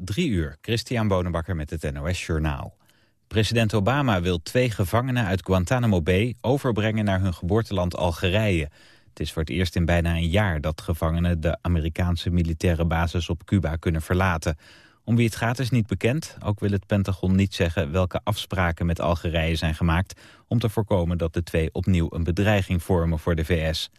Drie uur, Christian Bonenbakker met het NOS Journaal. President Obama wil twee gevangenen uit Guantanamo Bay overbrengen naar hun geboorteland Algerije. Het is voor het eerst in bijna een jaar dat gevangenen de Amerikaanse militaire basis op Cuba kunnen verlaten. Om wie het gaat is niet bekend. Ook wil het Pentagon niet zeggen welke afspraken met Algerije zijn gemaakt... om te voorkomen dat de twee opnieuw een bedreiging vormen voor de VS.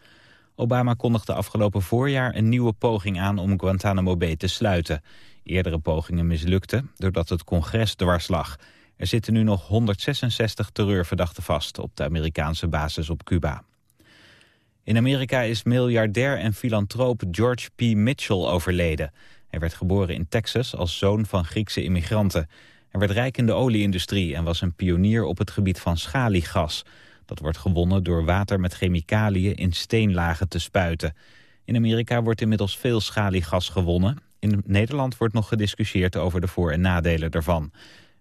Obama kondigde afgelopen voorjaar een nieuwe poging aan om Guantanamo Bay te sluiten. Eerdere pogingen mislukten doordat het congres dwars lag. Er zitten nu nog 166 terreurverdachten vast op de Amerikaanse basis op Cuba. In Amerika is miljardair en filantroop George P. Mitchell overleden. Hij werd geboren in Texas als zoon van Griekse immigranten. Hij werd rijk in de olieindustrie en was een pionier op het gebied van schaliegas. Dat wordt gewonnen door water met chemicaliën in steenlagen te spuiten. In Amerika wordt inmiddels veel schaliegas gewonnen. In Nederland wordt nog gediscussieerd over de voor- en nadelen daarvan.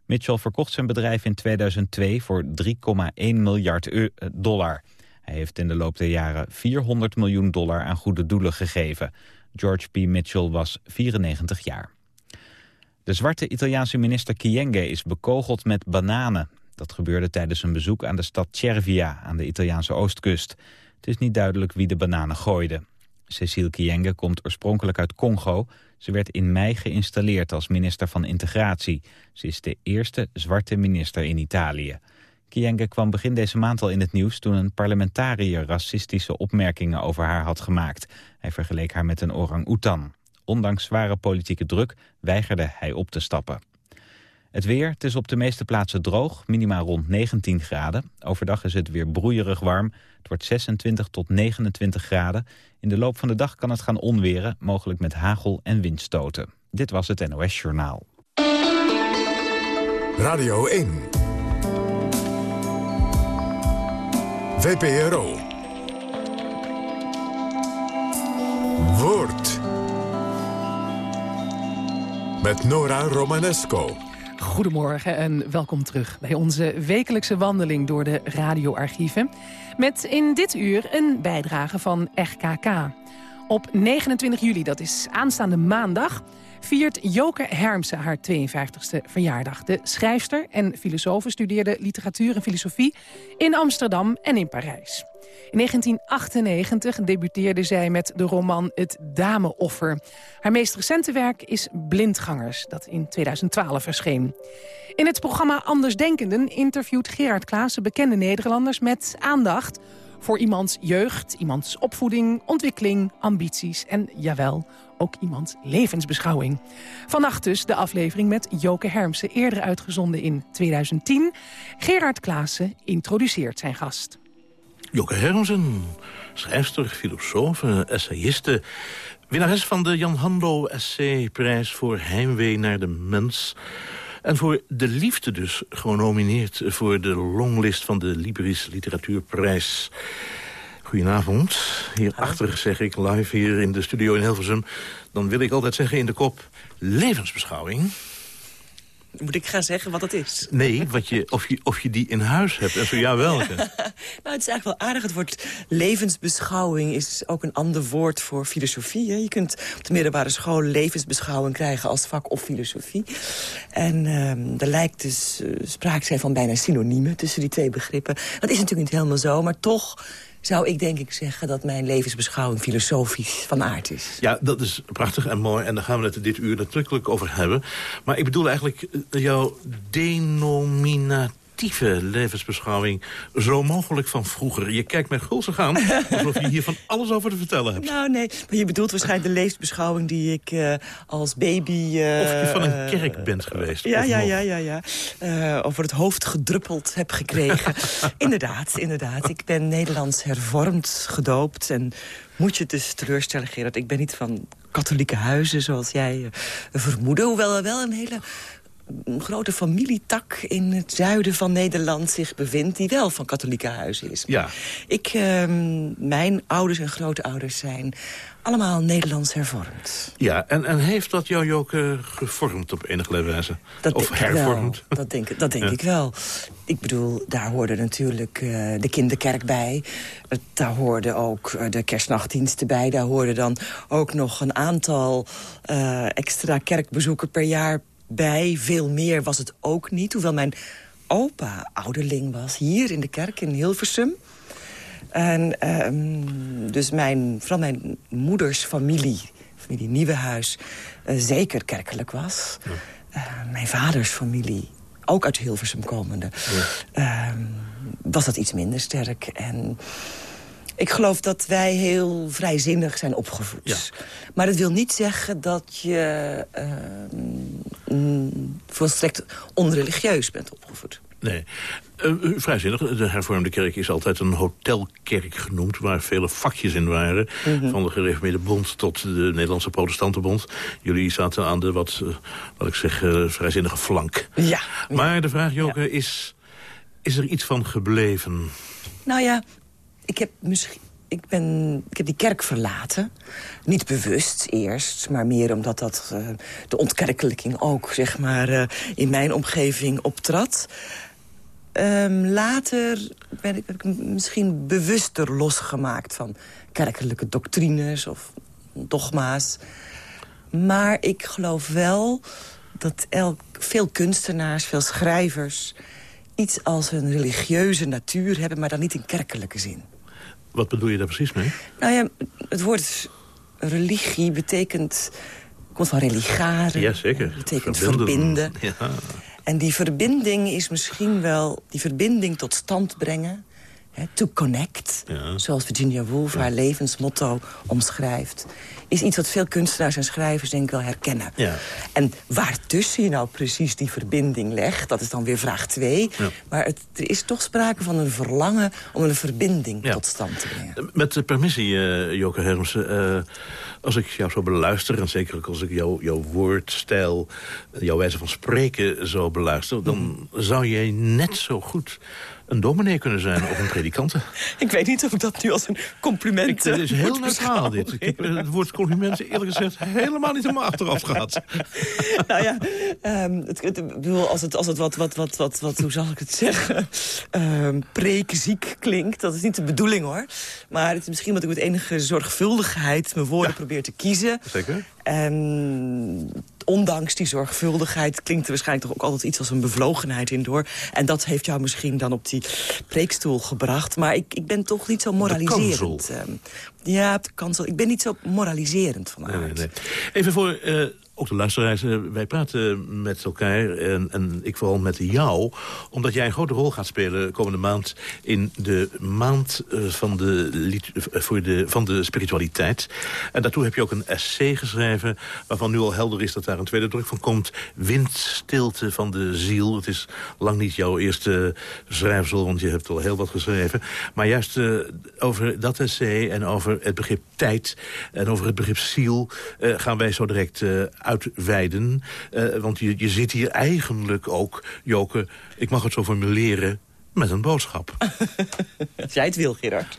Mitchell verkocht zijn bedrijf in 2002 voor 3,1 miljard dollar. Hij heeft in de loop der jaren 400 miljoen dollar aan goede doelen gegeven. George P. Mitchell was 94 jaar. De zwarte Italiaanse minister Chienge is bekogeld met bananen. Dat gebeurde tijdens een bezoek aan de stad Cervia aan de Italiaanse oostkust. Het is niet duidelijk wie de bananen gooide. Cecile Chienge komt oorspronkelijk uit Congo. Ze werd in mei geïnstalleerd als minister van Integratie. Ze is de eerste zwarte minister in Italië. Kienge kwam begin deze maand al in het nieuws toen een parlementariër racistische opmerkingen over haar had gemaakt. Hij vergeleek haar met een orang-oetan. Ondanks zware politieke druk weigerde hij op te stappen. Het weer, het is op de meeste plaatsen droog, minimaal rond 19 graden. Overdag is het weer broeierig warm. Het wordt 26 tot 29 graden. In de loop van de dag kan het gaan onweren, mogelijk met hagel en windstoten. Dit was het NOS Journaal. Radio 1. VPRO. Woord. Met Nora Romanesco. Goedemorgen en welkom terug bij onze wekelijkse wandeling door de radioarchieven. Met in dit uur een bijdrage van RKK. Op 29 juli, dat is aanstaande maandag, viert Joke Hermsen haar 52e verjaardag. De schrijfster en filosoof studeerde literatuur en filosofie in Amsterdam en in Parijs. In 1998 debuteerde zij met de roman Het Dameoffer. Haar meest recente werk is Blindgangers, dat in 2012 verscheen. In het programma Andersdenkenden interviewt Gerard Klaassen bekende Nederlanders met aandacht voor iemands jeugd, iemands opvoeding, ontwikkeling, ambities en, jawel, ook iemands levensbeschouwing. Vannacht dus de aflevering met Joke Hermsen, eerder uitgezonden in 2010. Gerard Klaassen introduceert zijn gast. Joke Hermsen, schrijfster, filosoof, essayiste... winnares van de Jan Hando Essayprijs voor Heimwee naar de Mens... En voor De Liefde dus genomineerd voor de longlist van de Libris Literatuurprijs. Goedenavond. Hierachter zeg ik live hier in de studio in Hilversum. Dan wil ik altijd zeggen in de kop levensbeschouwing. Moet ik gaan zeggen wat dat is? Nee, wat je, of, je, of je die in huis hebt en zo ja welke. nou, het is eigenlijk wel aardig. Het woord levensbeschouwing is ook een ander woord voor filosofie. Hè? Je kunt op de middelbare school levensbeschouwing krijgen als vak of filosofie. En uh, er lijkt dus uh, sprake zijn van bijna synoniemen tussen die twee begrippen. Dat is natuurlijk niet helemaal zo, maar toch zou ik denk ik zeggen dat mijn levensbeschouwing filosofisch van aard is. Ja, dat is prachtig en mooi. En daar gaan we het dit uur natuurlijk over hebben. Maar ik bedoel eigenlijk uh, jouw denominatie levensbeschouwing zo mogelijk van vroeger. Je kijkt mij gulzig aan, alsof je hier van alles over te vertellen hebt. Nou, nee, maar je bedoelt waarschijnlijk de levensbeschouwing die ik uh, als baby... Uh, of je van een kerk bent geweest. Ja, ja, ja, ja, ja. Over het hoofd gedruppeld heb gekregen. inderdaad, inderdaad. Ik ben Nederlands hervormd, gedoopt en moet je dus teleurstellen, Gerard. Ik ben niet van katholieke huizen, zoals jij vermoedde. Hoewel er wel een hele een grote familietak in het zuiden van Nederland zich bevindt... die wel van katholieke huizen is. Ja. Ik, ehm, mijn ouders en grootouders zijn allemaal Nederlands hervormd. Ja, en, en heeft dat jou ook uh, gevormd op enige wijze? Dat of hervormd? Dat denk, dat denk Ja. ik wel. Ik bedoel, daar hoorde natuurlijk eh, de kinderkerk bij. Daar hoorden ook eh, de kerstnachtdiensten bij. Daar hoorden dan ook nog een aantal eh, extra kerkbezoeken per jaar bij. Veel meer was het ook niet. Hoewel mijn opa ouderling was hier in de kerk in Hilversum. En ehm, dus mijn, vooral mijn moeders familie, familie Nieuwenhuis, eh, zeker kerkelijk was. Eh, mijn vaders familie, ook uit Hilversum komende, ehm, was dat iets minder sterk. En ik geloof dat wij heel vrijzinnig zijn opgevoed. Ja. Maar dat wil niet zeggen dat je ehm, mm, volstrekt onreligieus bent opgevoed. Nee. Eh, vrijzinnig, de hervormde kerk is altijd een hotelkerk genoemd... waar vele vakjes in waren. Mhm. Van de gereformeerde bond tot de Nederlandse protestantenbond. Jullie zaten aan de wat, eh, wat ik zeg, eh, vrijzinnige flank. Ja. Maar de vraag, Joke, is, is er iets van gebleven? Nou ja, ik heb misschien... Ik, ben, ik heb die kerk verlaten. Niet bewust eerst, maar meer omdat dat, eh, de ontkerkelijking ook zeg maar, eh, in mijn omgeving optrad. Ehm, later ben ik, heb ik misschien bewuster losgemaakt van kerkelijke doctrines of dogma's. Maar ik geloof wel dat elk, veel kunstenaars, veel schrijvers... iets als een religieuze natuur hebben, maar dan niet in kerkelijke zin. Wat bedoel je daar precies mee? Nou ja, het woord religie betekent... komt van religare. Jazeker. betekent verbinden. Ja. En die verbinding is misschien wel... die verbinding tot stand brengen... hè, to connect, Ja. zoals Virginia Woolf haar levensmotto omschrijft... is iets wat veel kunstenaars en schrijvers denk ik wel herkennen. Ja. En waartussen je nou precies die verbinding legt... dat is dan weer vraag twee. Ja. Maar het, er is toch sprake van een verlangen... om een verbinding Ja. tot stand te brengen. Met de permissie, eh Joke Hermsen. eh, als ik jou zo beluister, en zeker ook als ik jou, jouw woordstijl... jouw wijze van spreken zo beluister... dan zou jij net zo goed een dominee kunnen zijn of een predikante. Ik weet niet of ik dat nu als een compliment Ik, het is eh, heel neutraal dit. Ik heb eh, het woord compliment eerlijk gezegd helemaal niet mijn achteraf gehad. nou ja, ehm, het, bedoel, als het, als het wat, wat, wat, wat, wat, hoe zal ik het zeggen, ehm preekziek klinkt, dat is niet de bedoeling hoor. Maar het is misschien dat ik met enige zorgvuldigheid mijn woorden probeer te kiezen. Zeker? En ondanks die zorgvuldigheid klinkt er waarschijnlijk toch ook altijd iets als een bevlogenheid in door. En dat heeft jou misschien dan op die preekstoel gebracht. Maar ik, ik ben toch niet zo moraliserend. ehm. ja, op de kansel. Ik ben niet zo moraliserend van aard. Nee, nee, nee. Even voor eh, ook de luisteraars. eh, wij praten met elkaar en, en ik vooral met jou. Omdat jij een grote rol gaat spelen komende maand... in de maand eh, van, de, eh, voor de, van de spiritualiteit. En daartoe heb je ook een essay geschreven... waarvan nu al helder is dat daar een tweede druk van komt. Windstilte van de ziel. Het is lang niet jouw eerste schrijfsel, want je hebt al heel wat geschreven. Maar juist over dat essay en over het begrip tijd... en over het begrip ziel gaan wij zo direct eh, uitweiden. Eh, want je, je zit hier eigenlijk ook, Joke, ik mag het zo formuleren... met een boodschap. Als jij het wil, Gerard.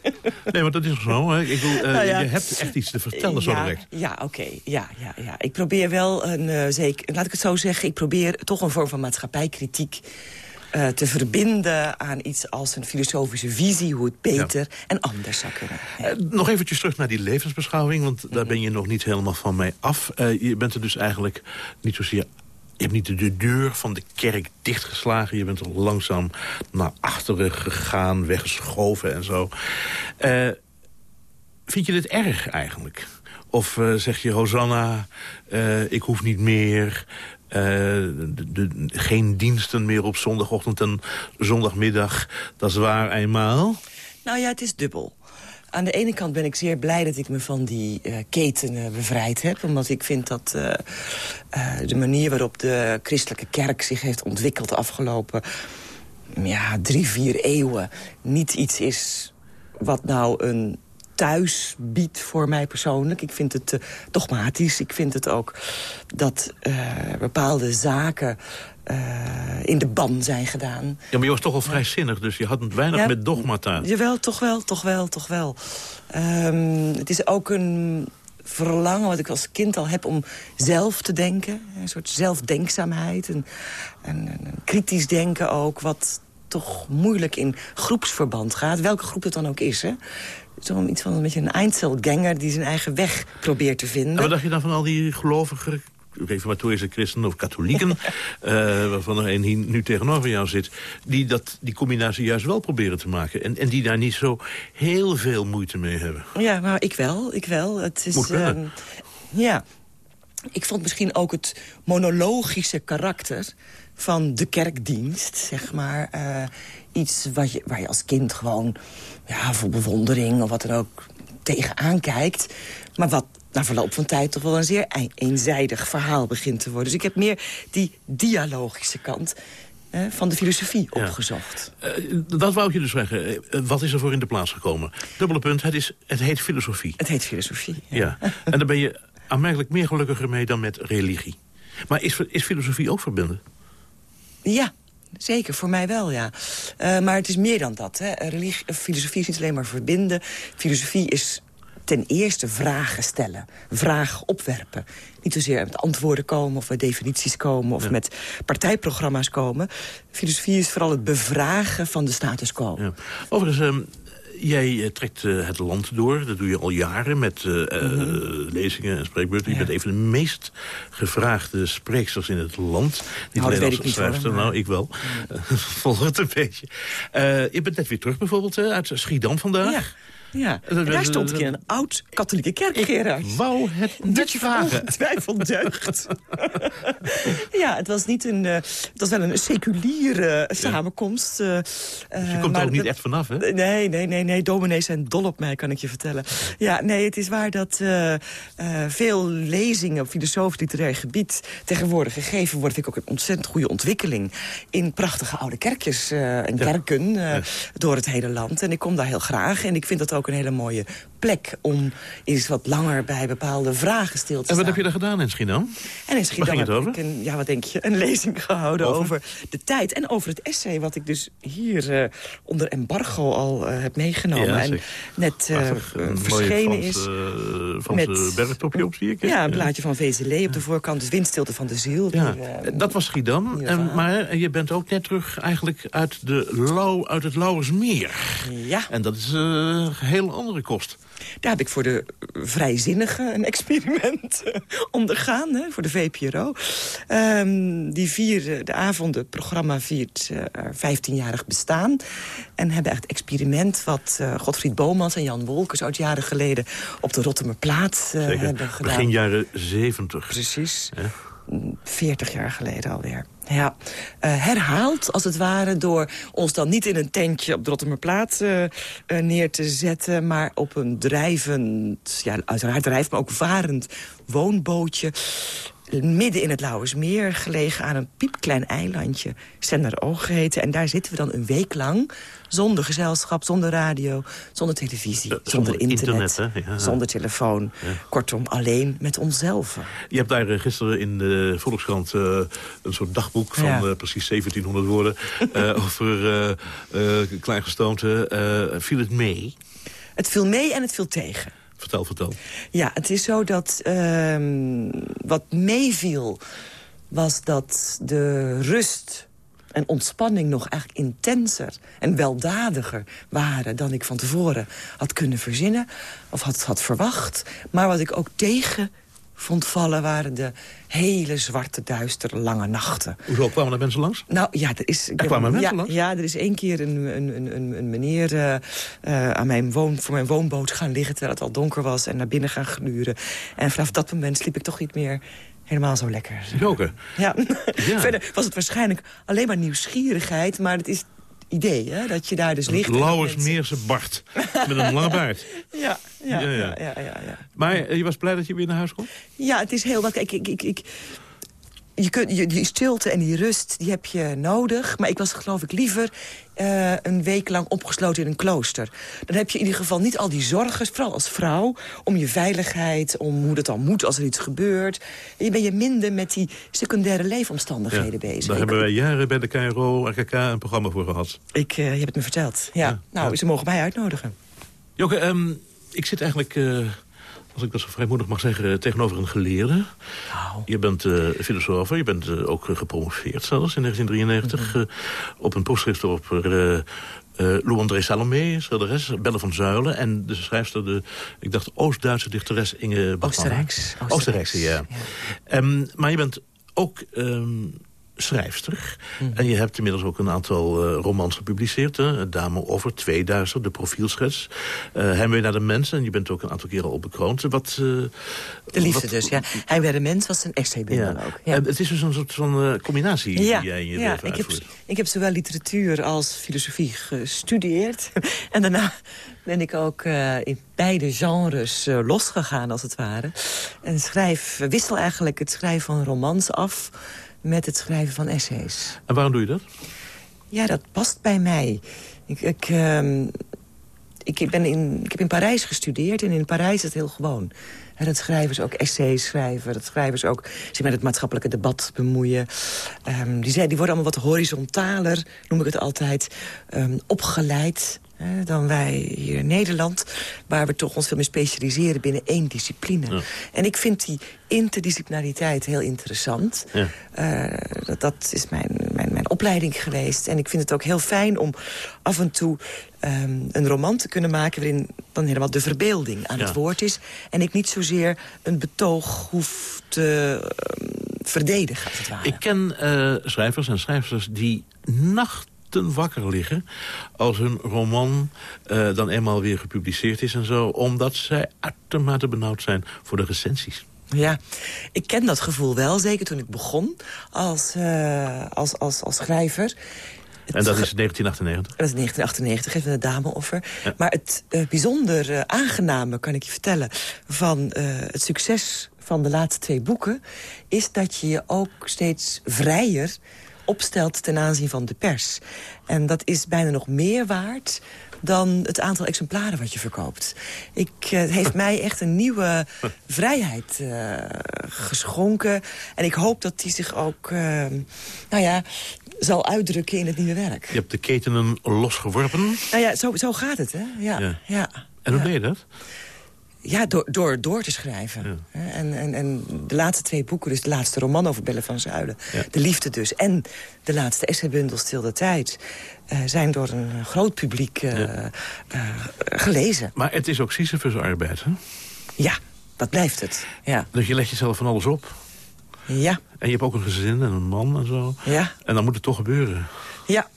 Nee, maar dat is zo. Hè? Ik bedoel, eh, Nou ja. je hebt echt iets te vertellen zo ja, direct. Ja, oké. Ja, ja, ja. Ik probeer wel een, eh, zeker, laat ik het zo zeggen... ik probeer toch een vorm van maatschappijkritiek eh, te verbinden aan iets als een filosofische visie... hoe het beter en anders zou kunnen. Eh, nog eventjes terug naar die levensbeschouwing, want daar ben je nog niet helemaal van mij af. Eh, je bent er dus eigenlijk niet zozeer... Je hebt niet de deur van de kerk dichtgeslagen. Je bent er langzaam naar achteren gegaan, weggeschoven en zo. Vind je dit erg eigenlijk? Of zeg je, Hosanna, ik hoef niet meer... eh, de- geen diensten meer op zondagochtend en zondagmiddag. Dat is waar eenmaal. Nou ja, het is dubbel. Aan de ene kant ben ik zeer blij dat ik me van die eh, ketenen bevrijd heb. Omdat ik vind dat eh, eh, de manier waarop de christelijke kerk zich heeft ontwikkeld... de afgelopen ja, drie, vier eeuwen niet iets is wat nou een thuis biedt voor mij persoonlijk. Ik vind het uh, dogmatisch. Ik vind het ook dat uh, bepaalde zaken uh, in de ban zijn gedaan. Ja, maar je was toch al vrijzinnig, dus je had weinig ja, met dogmata. Jawel, toch wel, toch wel, toch wel. Um, het is ook een verlangen wat ik als kind al heb om zelf te denken. Een soort zelfdenkzaamheid. En, en, en kritisch denken ook, wat toch moeilijk in groepsverband gaat. Welke groep het dan ook is, hè? Zo iets van een beetje een Einzelganger die zijn eigen weg probeert te vinden. En wat dacht je dan van al die gelovige reformatorische christenen of katholieken... uh, waarvan er een hier nu tegenover jou zit... die dat, die combinatie juist wel proberen te maken. En, en die daar niet zo heel veel moeite mee hebben. Ja, maar ik wel. Ik wel. Het is, uh, ja, ik vond misschien ook het monologische karakter van de kerkdienst, zeg maar. Uh, iets wat je, waar je als kind gewoon ja, voor bewondering of wat dan ook tegenaan kijkt. Maar wat na verloop van tijd toch wel een zeer eenzijdig verhaal begint te worden. Dus ik heb meer die dialogische kant van de filosofie opgezocht. Uh, dat wou ik je dus zeggen. Uh, wat is er voor in de plaats gekomen? Dubbele punt, het, is, het heet filosofie. Het heet filosofie, ja. ja. En daar ben je aanmerkelijk meer gelukkiger mee dan met religie. Maar is, is filosofie ook verbinden? Ja, Zeker, voor mij wel, ja. Uh, maar het is meer dan dat. Hè. Religie, filosofie is niet alleen maar verbinden. Filosofie is ten eerste vragen stellen, vragen opwerpen. Niet zozeer met antwoorden komen of met definities komen... of met partijprogramma's komen. Filosofie is vooral het bevragen van de status quo. Ja. Overigens, um, jij eh, trekt uh, het land door. Dat doe je al jaren met mm -hmm. lezingen en spreekbeurten. Je bent een van de meest gevraagde spreeksters in het land. Niet nou, alleen als schrijfster, nou, ik wel. Volg het een beetje. je bent net weer terug bijvoorbeeld uit Schiedam vandaag. Ja. Daar stond ik in een oud-katholieke kerk, ik Gerard. wou het net vragen. Twijfel deugd. ja, het was, niet een, uh, het was wel een seculiere samenkomst. Uh, dus je komt er ook niet echt vanaf, hè? Nee, nee, nee, nee. Dominees zijn dol op mij, kan ik je vertellen. Ja, nee, het is waar dat veel lezingen op filosofisch literair gebied... tegenwoordig gegeven worden. Vind ik ook een ontzettend goede ontwikkeling... in prachtige oude kerkjes en kerken ja. door het hele land. En ik kom daar heel graag. En ik vind dat ook ook een hele mooie plek om eens wat langer bij bepaalde vragen stil te staan. En wat heb je daar gedaan in Schiedam? En in Schiedam heb ik een, ja, wat denk je, een lezing gehouden over? de tijd. En over het essay wat ik dus hier uh, onder embargo al uh, heb meegenomen. Ja, en net uh, verschenen is. van met bergtopje op, zie ik. Ja, een blaadje van VZL op de voorkant. Dus Windstilte van de ziel. Ja, die, dat was Schiedam. En, maar je bent ook net terug eigenlijk uit, de Lauw, uit het Lauwersmeer. Ja. En dat is een heel andere kost. Daar heb ik voor de vrijzinnige een experiment eh, ondergaan, hè, voor de VPRO. Um, die vier, de avond, het programma viert uh, 15-jarig bestaan. En hebben echt experiment wat uh, Godfried Bomans en Jan Wolkers... uit jaren geleden op de Rottermerplaat uh, hebben gedaan. Begin jaren 70. Precies. Ja. 40 jaar geleden alweer. Ja, uh, herhaald als het ware door ons dan niet in een tentje op de Rotterdamplaat uh, uh, neer te zetten... maar op een drijvend, ja, uiteraard drijvend, maar ook varend woonbootje midden in het Lauwersmeer, gelegen aan een piepklein eilandje. Oog geheten. En daar zitten we dan een week lang zonder gezelschap, zonder radio, zonder televisie, zonder, zonder, internet, internet ja. zonder telefoon. Ja. Kortom, alleen met onszelf. Je hebt daar uh, gisteren in de Volkskrant uh, een soort dagboek van ja. uh, precies 1700 woorden... over Kleingestaamte. viel het mee? Het viel mee en het viel tegen. Vertel, vertel. Ja, het is zo dat uh, wat meeviel was dat de rust en ontspanning nog eigenlijk intenser en weldadiger waren... dan ik van tevoren had kunnen verzinnen of had, had verwacht. Maar wat ik ook tegen vond vallen waren de hele zwarte, duistere, lange nachten. Hoezo kwamen er mensen langs? Nou ja, er is... Er kwamen mensen ja, langs? Ja, er is één keer een, een, een, een meneer uh, uh, aan mijn woon, voor mijn woonboot gaan liggen... terwijl het al donker was en naar binnen gaan gluren. En vanaf dat moment sliep ik toch niet meer helemaal zo lekker. Joker? Ja. ja. Verder was het waarschijnlijk alleen maar nieuwsgierigheid... maar het is idee, hè? Dat je daar dus ligt. Lauwersmeerse Bart. Met een lange baard. Ja ja, ja, ja. ja, ja, Maar je was blij dat je weer naar huis kon? Ja, het is heel wat. Ik, ik, ik, ik, je kunt, je, die stilte en die rust, die heb je nodig. Maar ik was geloof ik liever uh, een week lang opgesloten in een klooster. Dan heb je in ieder geval niet al die zorgen, vooral als vrouw... om je veiligheid, om hoe dat dan moet als er iets gebeurt. En je ben je minder met die secundaire leefomstandigheden bezig. Daar hebben wij jaren bij de KRO, RKK een programma voor gehad. Ik, uh, je hebt het me verteld. Ja. ja nou, ze mogen mij uitnodigen. Joke, um, ik zit eigenlijk... Uh als ik dat zo vrijmoedig mag zeggen, tegenover een geleerde. Nou. Je bent uh, filosoof, je bent uh, ook gepromoveerd zelfs in 1993... Mm -hmm. uh, op een proefschrift op Lou André Salomé, schilderes, Belle van Zuilen... en de schrijfster, de, ik dacht, Oost-Duitse dichteres Inge Bachmann. Oostenrijks. Oostenrijkse, ja. ja. Um, maar je bent ook... Um, schrijfster. Mhm. En je hebt inmiddels ook een aantal uh, romans gepubliceerd. Hè? Dame over 2000, de profielschets. Uh, Heimwee naar de mensen. En je bent ook een aantal keren al bekroond. Wat, uh, de liefde dus, ja. Heimwee naar de mens was een essay-bundel ja. ook. Ja. het is dus een soort van combinatie ja. die jij in je ja, ik heb, ik heb zowel literatuur als filosofie gestudeerd. en daarna ben ik ook in beide genres losgegaan, als het ware. En schrijf, wissel eigenlijk het schrijven van romans af met het schrijven van essays. En waarom doe je dat? Ja, dat past bij mij. Ik, ik, uh, ik, ben in, ik heb in Parijs gestudeerd en in Parijs is het heel gewoon. En dat schrijvers ook essays schrijven. Dat schrijvers ook zich met het maatschappelijke debat bemoeien. Um, die, die worden allemaal wat horizontaler, noem ik het altijd, um, opgeleid dan wij hier in Nederland... waar we toch ons veel meer specialiseren binnen één discipline. Ja. En ik vind die interdisciplinariteit heel interessant. Ja. Uh, dat, dat, is mijn, mijn, mijn opleiding geweest. En ik vind het ook heel fijn om af en toe um, een roman te kunnen maken... waarin dan helemaal de verbeelding aan ja. het woord is. En ik niet zozeer een betoog hoef te um, verdedigen, als het ware. Ik ken uh, schrijvers en schrijvers die nacht wakker liggen als hun roman uh, dan eenmaal weer gepubliceerd is en zo. Omdat zij uitermate benauwd zijn voor de recensies. Ja, ik ken dat gevoel wel, zeker toen ik begon als, uh, als, als, als schrijver. En dat is 1998? Dat is 1998, even een dameoffer. Ja. Maar het uh, bijzonder uh, aangename, kan ik je vertellen... van uh, het succes van de laatste twee boeken... is dat je je ook steeds vrijer opstelt ten aanzien van de pers. En dat is bijna nog meer waard dan het aantal exemplaren wat je verkoopt. Ik, uh, het heeft mij echt een nieuwe vrijheid uh, geschonken. En ik hoop dat die zich ook uh, nou ja, zal uitdrukken in het nieuwe werk. Je hebt de ketenen losgeworpen. Nou ja, zo, zo gaat het, hè? Ja. ja. ja. En hoe ja. deed je dat? Ja, door, door, door te schrijven. Ja. En, en, en de laatste twee boeken, dus de laatste roman over Bellen van Zuilen... Ja. De Liefde dus, en de laatste essaybundel Stil de Tijd... Uh, zijn door een groot publiek uh, ja. uh, gelezen. Maar het is ook Sisyphus arbeid, hè? Ja, dat blijft het, ja. Dus je legt jezelf van alles op. Ja. En je hebt ook een gezin en een man en zo. Ja. En dan moet het toch gebeuren. Ja,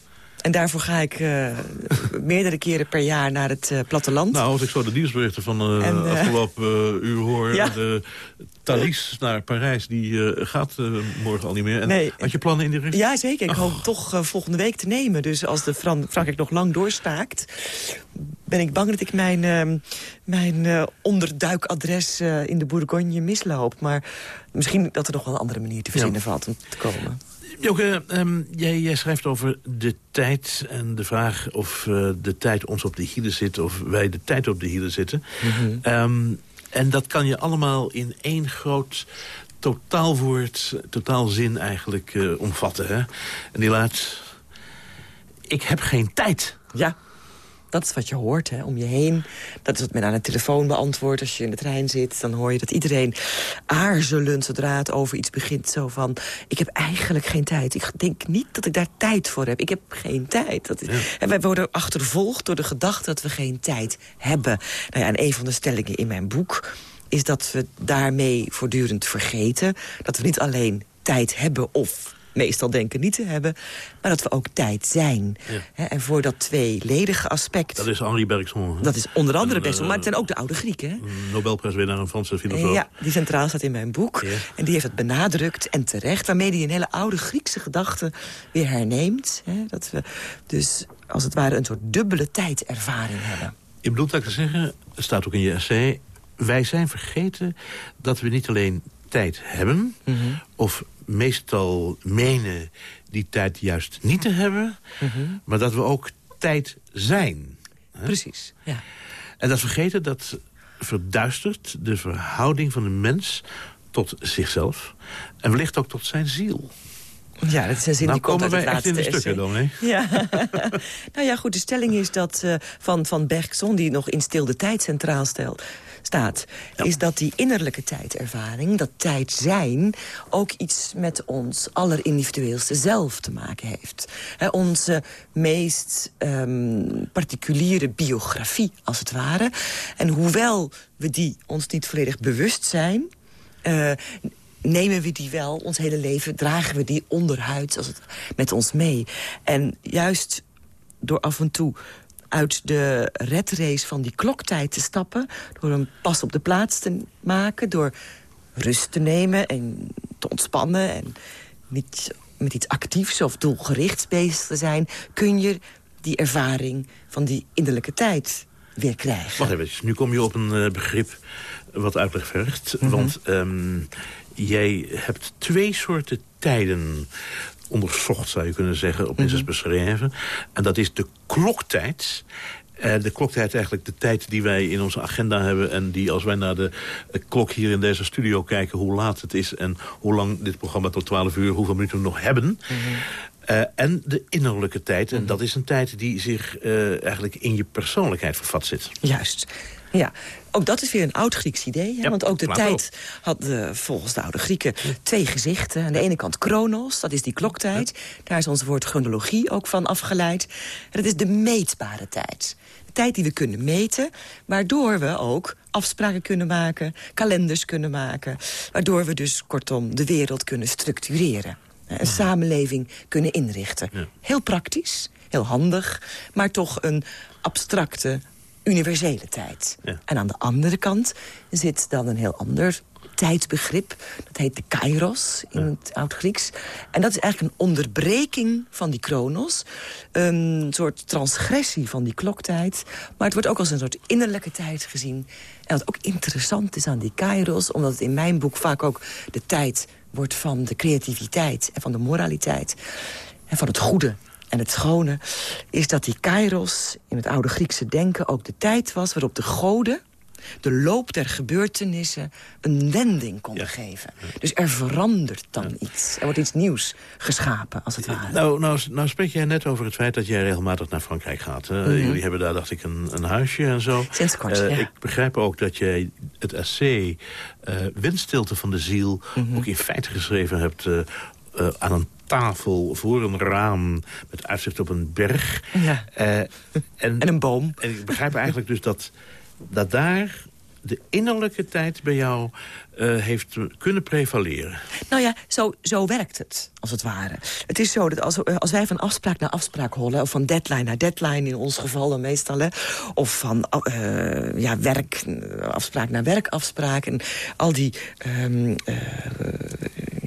en daarvoor ga ik uh, meerdere keren per jaar naar het uh, platteland. Nou, als ik zo de nieuwsberichten van de uh, afgelopen uur hoor... Ja. de Thalys naar Parijs, die gaat morgen al niet meer. En nee. Had je plannen in die richting? Ja, zeker. Ik oh. hoop toch volgende week te nemen. Dus als de Fran Frankrijk nog lang doorstaakt... ben ik bang dat ik mijn, ehm, mijn onderduikadres in de Bourgogne misloop. Maar misschien dat er nog wel een andere manier te verzinnen ja. valt om te komen. Joke, um, jij, jij, schrijft over de tijd en de vraag of uh, de tijd ons op de hielen zit... of wij de tijd op de hielen zitten. Mm -hmm. um, en dat kan je allemaal in één groot totaalwoord, totaalzin eigenlijk uh, omvatten. Hè? En die laat... Ik heb geen tijd. Ja. Dat is wat je hoort hè, om je heen. Dat is wat men aan de telefoon beantwoordt als je in de trein zit. Dan hoor je dat iedereen aarzelend zodra het over iets begint. Zo van, ik heb eigenlijk geen tijd. Ik denk niet dat ik daar tijd voor heb. Ik heb geen tijd. Dat is, ja. En wij worden achtervolgd door de gedachte dat we geen tijd hebben. Nou ja, en een van de stellingen in mijn boek is dat we daarmee voortdurend vergeten... dat we niet alleen tijd hebben of meestal denken niet te hebben... maar dat we ook tijd zijn. Ja. En voor dat tweeledige aspect... Dat is Henri Bergson. Hè? Dat is onder andere en, Bergson, maar het zijn ook de oude Grieken. Hè? Nobelprijswinnaar, een Franse filosoof. Ja, die centraal staat in mijn boek. Ja. En die heeft het benadrukt en terecht... waarmee hij een hele oude Griekse gedachte weer herneemt. Hè? Dat we dus als het ware een soort dubbele tijdervaring hebben. Je bedoelt dat ik te zeggen, staat ook in je essay... wij zijn vergeten dat we niet alleen tijd hebben... Mm -hmm. of meestal menen die tijd juist niet te hebben... Mhm. maar dat we ook tijd zijn. hè? Precies, ja. En dat vergeten, dat verduistert de verhouding van de mens tot zichzelf... en wellicht ook tot zijn ziel. Ja, dat is een zin nou die komt komen uit het echt in de laatste stukken dan, hè? Ja. nou ja, goed, de stelling is dat eh, van, van Bergson... die nog in stilde tijd centraal stelt, staat... is dat die innerlijke tijdervaring, dat tijd zijn... ook iets met ons allerindividueelste zelf te maken heeft. Onze meest ehm, particuliere biografie, als het ware. En hoewel we die ons niet volledig bewust zijn... eh, nemen we die wel, ons hele leven, dragen we die onderhuid als het, met ons mee. En juist door af en toe uit de redrace van die kloktijd te stappen... door een pas op de plaats te maken, door rust te nemen en te ontspannen... en niet met iets actiefs of doelgerichts bezig te zijn... kun je die ervaring van die innerlijke tijd weer krijgen. Wacht even, nu kom je op een eh, begrip wat uitleg vergt. Want ehm, jij hebt twee soorten tijden onderzocht, zou je kunnen zeggen, op minstens beschreven. En dat is de kloktijd... Eh, de kloktijd eigenlijk de tijd die wij in onze agenda hebben... en die als wij naar de eh, klok hier in deze studio kijken... hoe laat het is en hoe lang dit programma tot 12 uur... hoeveel minuten we nog hebben... Eh, en de innerlijke tijd. En dat is een tijd die zich eigenlijk in je persoonlijkheid vervat zit. Juist. Ja, ook dat is weer een oud-Grieks idee. Hè? Ja, Want ook de tijd had eh, volgens de oude Grieken twee gezichten. Aan de ene kant chronos, dat is die kloktijd. Daar is ons woord chronologie ook van afgeleid. En dat is de meetbare tijd. De tijd die we kunnen meten, waardoor we ook afspraken kunnen maken... kalenders kunnen maken, waardoor we dus kortom de wereld kunnen structureren. Eh, Een samenleving kunnen inrichten. Heel praktisch, heel handig, maar toch een abstracte, universele tijd. Ja. En aan de andere kant zit dan een heel ander tijdsbegrip. Dat heet de kairos in het Oud-Grieks. En dat is eigenlijk een onderbreking van die chronos. Een soort transgressie van die kloktijd. Maar het wordt ook als een soort innerlijke tijd gezien. En wat ook interessant is aan die kairos... omdat het in mijn boek vaak ook de tijd wordt van de creativiteit... en van de moraliteit en van het goede en het schone... is dat die kairos in het oude Griekse denken ook de tijd was... waarop de goden de loop der gebeurtenissen een wending konden Ja. geven. Dus er verandert dan iets. Er wordt iets nieuws geschapen, als het ware. Nou, nou, nou spreek jij net over het feit dat jij regelmatig naar Frankrijk gaat. hè? Jullie hebben daar, dacht ik, een, een huisje en zo. Mhm. Sinds kort, Eh, ja. Ik begrijp ook dat jij het essay eh Windstilte van de ziel... Mhm. ook in feite geschreven hebt eh, aan een tafel voor een raam... met uitzicht op een berg. Ja. Eh, en, En een boom. en ik begrijp eigenlijk dus dat, dat daar de innerlijke tijd bij jou eh, heeft kunnen prevaleren. Nou ja, zo, zo werkt het, als het ware. Het is zo dat als, als wij van afspraak naar afspraak hollen... of van deadline naar deadline in ons geval dan meestal... Hè, of van eh, ja, werk, eh, afspraak naar werkafspraak... en al die, ehm, eh,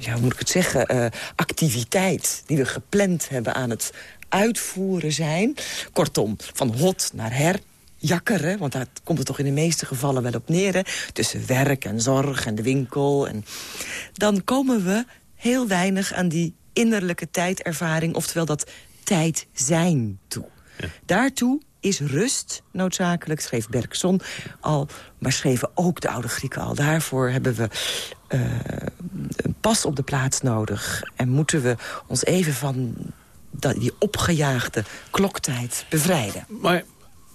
ja, hoe moet ik het zeggen... eh, activiteit die we gepland hebben aan het uitvoeren zijn. Kortom, van hot naar her jakkeren, want daar komt het toch in de meeste gevallen wel op neer... Hè? tussen werk en zorg en de winkel. En dan komen we heel weinig aan die innerlijke tijdervaring... oftewel dat tijd zijn toe. Daartoe is rust noodzakelijk, schreef Bergson al... maar schreven ook de oude Grieken al. Daarvoor hebben we eh, een pas op de plaats nodig... en moeten we ons even van die opgejaagde kloktijd bevrijden. Maar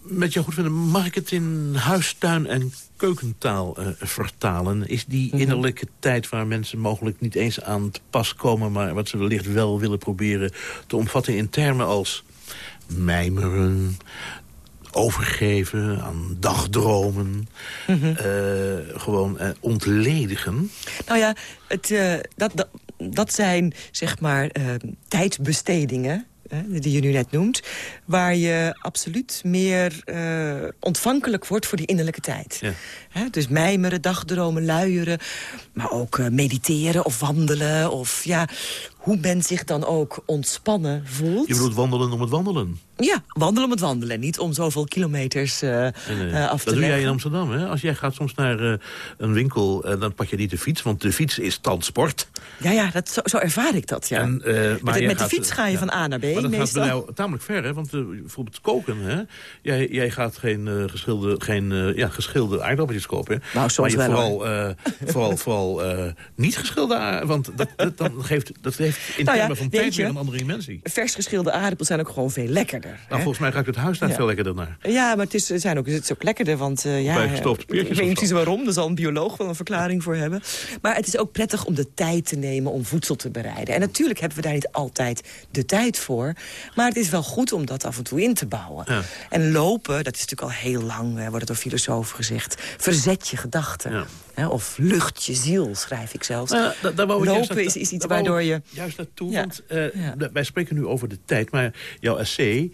met jouw goedvinden, mag ik het in huistuin- en keukentaal eh, vertalen? Is die innerlijke tijd waar mensen mogelijk niet eens aan te pas komen... maar wat ze wellicht wel willen proberen te omvatten in termen als mijmeren... overgeven aan dagdromen, eh, gewoon eh, ontledigen... Nou ja, het, eh, dat, dat, dat zijn zeg maar tijdsbestedingen die je nu net noemt... waar je absoluut meer ontvankelijk wordt voor die innerlijke tijd. Ja. Dus mijmeren, dagdromen, luieren, maar ook mediteren of wandelen... of ja, hoe men zich dan ook ontspannen voelt. Je bedoelt wandelen om het wandelen? Ja, wandelen om het wandelen. Niet om zoveel kilometers uh, nee, nee. Uh, af te Dat doe jij in Amsterdam, hè? Als jij gaat soms naar uh, een winkel, dan pak je niet de fiets. Want de fiets is transport. Ja, ja dat, zo, zo ervaar ik dat, ja. En, maar met, met de fiets ga je ja, van A naar B Maar dat meestal. gaat bij jou tamelijk ver, hè? Want bijvoorbeeld koken, hè? Jij, jij gaat geen, geschilde, geen ja, geschilde aardappeltjes kopen. Nou, soms maar je wel, vooral, vooral, vooral niet geschilde. Want dat, dat, dan geeft, dat heeft in nou termen van tijd weer een andere dimensie. Vers geschilde aardappels zijn ook gewoon veel lekkerder. Nou, volgens mij ruikt het huis daar ja. veel lekkerder naar. Ja, maar het is, zijn ook, het is ook lekkerder, want uh, ja, ik weet niet precies waarom. Daar zal een bioloog wel een verklaring voor hebben. Maar het is ook prettig om de tijd te nemen om voedsel te bereiden. En natuurlijk hebben we daar niet altijd de tijd voor. Maar het is wel goed om dat af en toe in te bouwen. Ja. En lopen, dat is natuurlijk al heel lang, wordt het door filosofen gezegd. Verzet je gedachten. Ja. Hè, of lucht je ziel, schrijf ik zelfs. Nou, Lopen is, is iets waardoor je... Juist naartoe, want uh, Ja. wij spreken nu over de tijd. Maar jouw essay,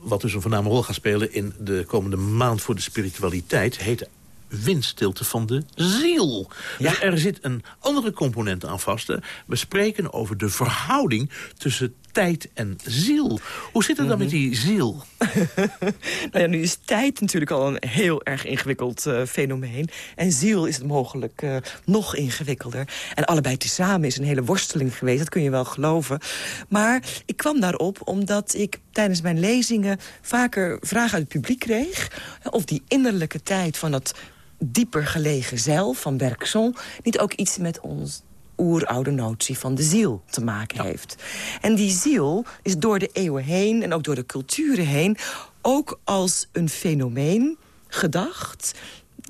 wat dus een voorname rol gaat spelen... in de komende maand voor de spiritualiteit... heet windstilte van de ziel. Dus Ja. er zit een andere component aan vast. hè. We spreken over de verhouding tussen tijd en ziel. Hoe zit het dan met die ziel? Nou ja, nu is tijd natuurlijk al een heel erg ingewikkeld eh, fenomeen. En ziel is het mogelijk eh, nog ingewikkelder. En allebei tezamen is een hele worsteling geweest, dat kun je wel geloven. Maar ik kwam daarop omdat ik tijdens mijn lezingen... vaker vragen uit het publiek kreeg... of die innerlijke tijd van dat dieper gelegen zelf van Bergson... niet ook iets met ons oeroude notie van de ziel te maken heeft. En die ziel is door de eeuwen heen en ook door de culturen heen... ook als een fenomeen gedacht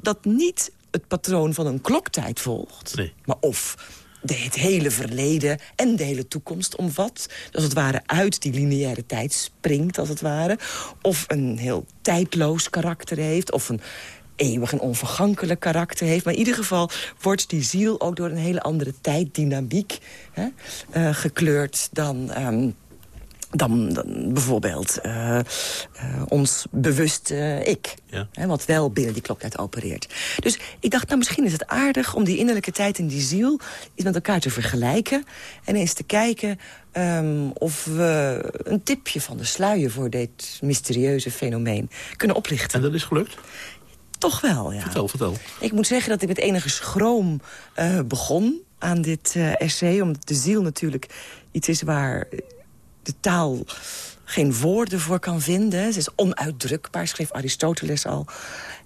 dat niet het patroon van een kloktijd volgt. Nee. Maar of de, het hele verleden en de hele toekomst omvat. Dus als het ware uit die lineaire tijd springt, als het ware. Of een heel tijdloos karakter heeft, of een eeuwig en onvergankelijk karakter heeft. Maar in ieder geval wordt die ziel ook door een hele andere tijddynamiek hè, eh, gekleurd dan... ehm, dan, dan bijvoorbeeld eh, eh, ons bewuste ik. Ja. Hè, wat wel binnen die kloktijd opereert. Dus ik dacht, nou misschien is het aardig om die innerlijke tijd en die ziel... eens met elkaar te vergelijken. En eens te kijken ehm, of we een tipje van de sluier... voor dit mysterieuze fenomeen kunnen oplichten. En dat is gelukt? Toch wel, ja. Vertel, vertel. Ik moet zeggen dat ik met enige schroom eh, begon aan dit eh, essay. Omdat de ziel natuurlijk iets is waar de taal geen woorden voor kan vinden. Ze is onuitdrukbaar, schreef Aristoteles al.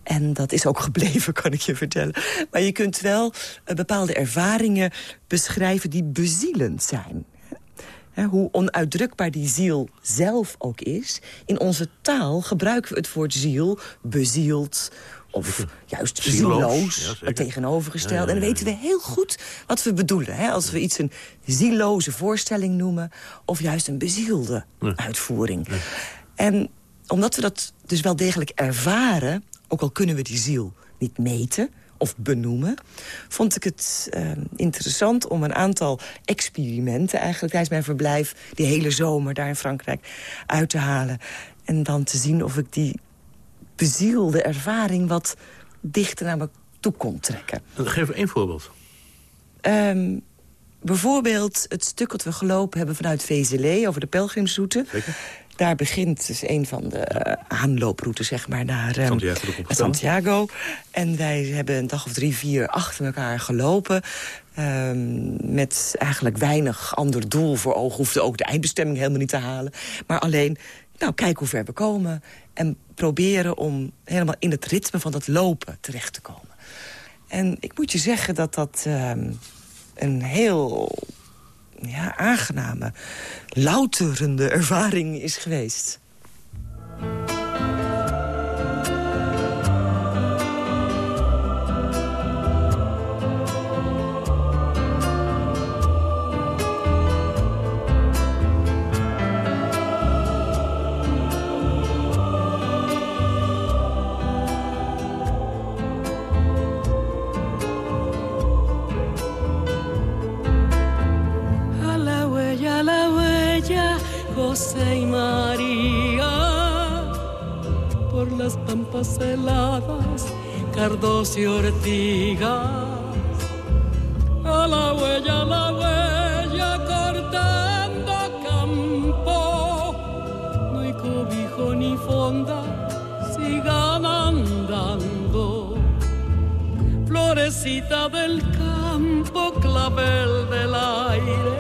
En dat is ook gebleven, kan ik je vertellen. Maar je kunt wel eh, bepaalde ervaringen beschrijven die bezielend zijn. Hoe onuitdrukbaar die ziel zelf ook is. In onze taal gebruiken we het woord ziel, bezield of juist Zieloos, ja, het tegenovergestelde. Ja, En dan weten we heel goed wat we bedoelen. Hè? Als we iets een zieloze voorstelling noemen... of juist een bezielde uitvoering. En omdat we dat dus wel degelijk ervaren... ook al kunnen we die ziel niet meten of benoemen... vond ik het eh, interessant om een aantal experimenten... eigenlijk tijdens mijn verblijf die hele zomer daar in Frankrijk uit te halen. En dan te zien of ik die bezielde ervaring... wat dichter naar me toe kon trekken. Geef één voorbeeld. Ehm, bijvoorbeeld het stuk wat we gelopen hebben vanuit Vézelé... over de pelgrimsroute. Zeker. Daar begint dus een van de eh, aanlooproutes zeg maar, naar ehm, Santiago. Santiago. En wij hebben een dag of drie, vier achter elkaar gelopen. ehm, met eigenlijk weinig ander doel voor ogen. Hoefde ook de eindbestemming helemaal niet te halen. Maar alleen, nou, kijk hoe ver we komen. En proberen om helemaal in het ritme van dat lopen terecht te komen. En ik moet je zeggen dat dat ehm, een heel ja, aangename, louterende ervaring is geweest. pampas heladas, cardos y ortigas. A la huella, a la huella, cortando campo. No hay cobijo ni fonda, sigan andando. Florecita del campo, clavel del aire.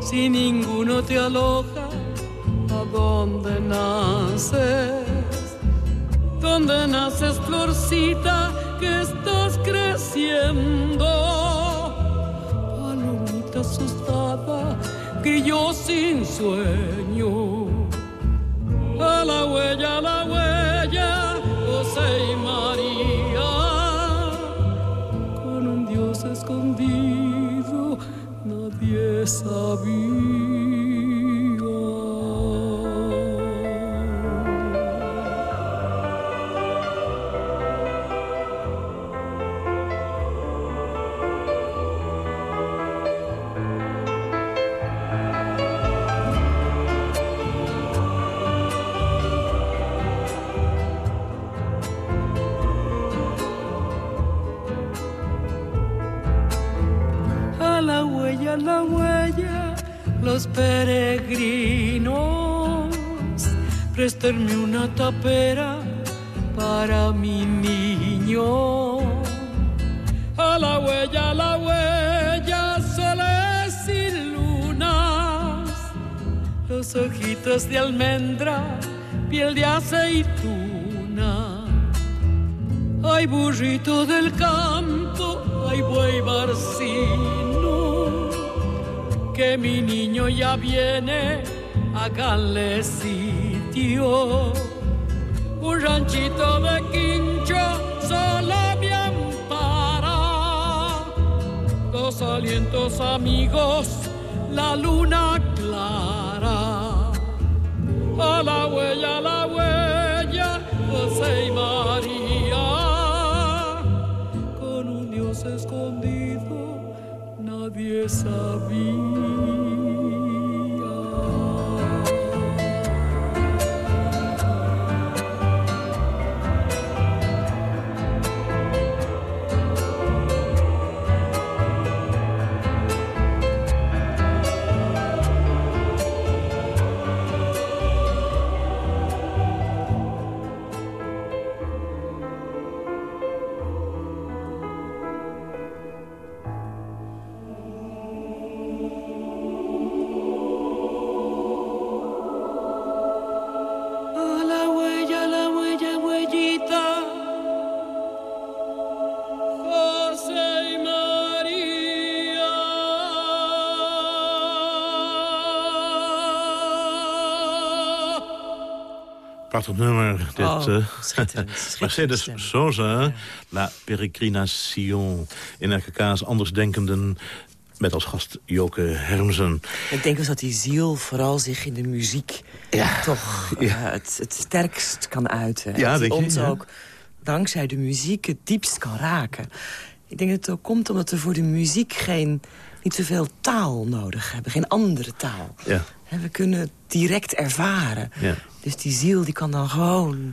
Si ninguno te aloja, ¿a dónde naces? ¿Dónde naces, florcita, que estás creciendo? Palomita asustada, que yo sin sueño. A la huella, a la huella, José y María. Con un Dios escondido, nadie sabía. Préstenme una tapera para mi niño. A la huella, a la huella, soles y lunas, los ojitos de almendra, piel de aceituna. Ay, burrito del campo, ay, buey barcino, que mi niño ya viene, háganle Un ranchito de quincho solo me ampara, dos alientos amigos, la luna clara. A la huella, la Prachtig nummer, dit. Oh, eh, schitterend, schitterend Mercedes stem. Sosa, La Peregrination. In RKK's Andersdenkenden, met als gast Joke Hermsen. Ik denk dus dat die ziel vooral zich in de muziek toch eh, het, het sterkst kan uiten. Ja, die je, ons ja. ook dankzij de muziek het diepst kan raken. Ik denk dat het ook komt omdat we voor de muziek geen, niet zoveel taal nodig hebben. Geen andere taal. Ja. We kunnen het direct ervaren. Ja. Dus die ziel die kan dan gewoon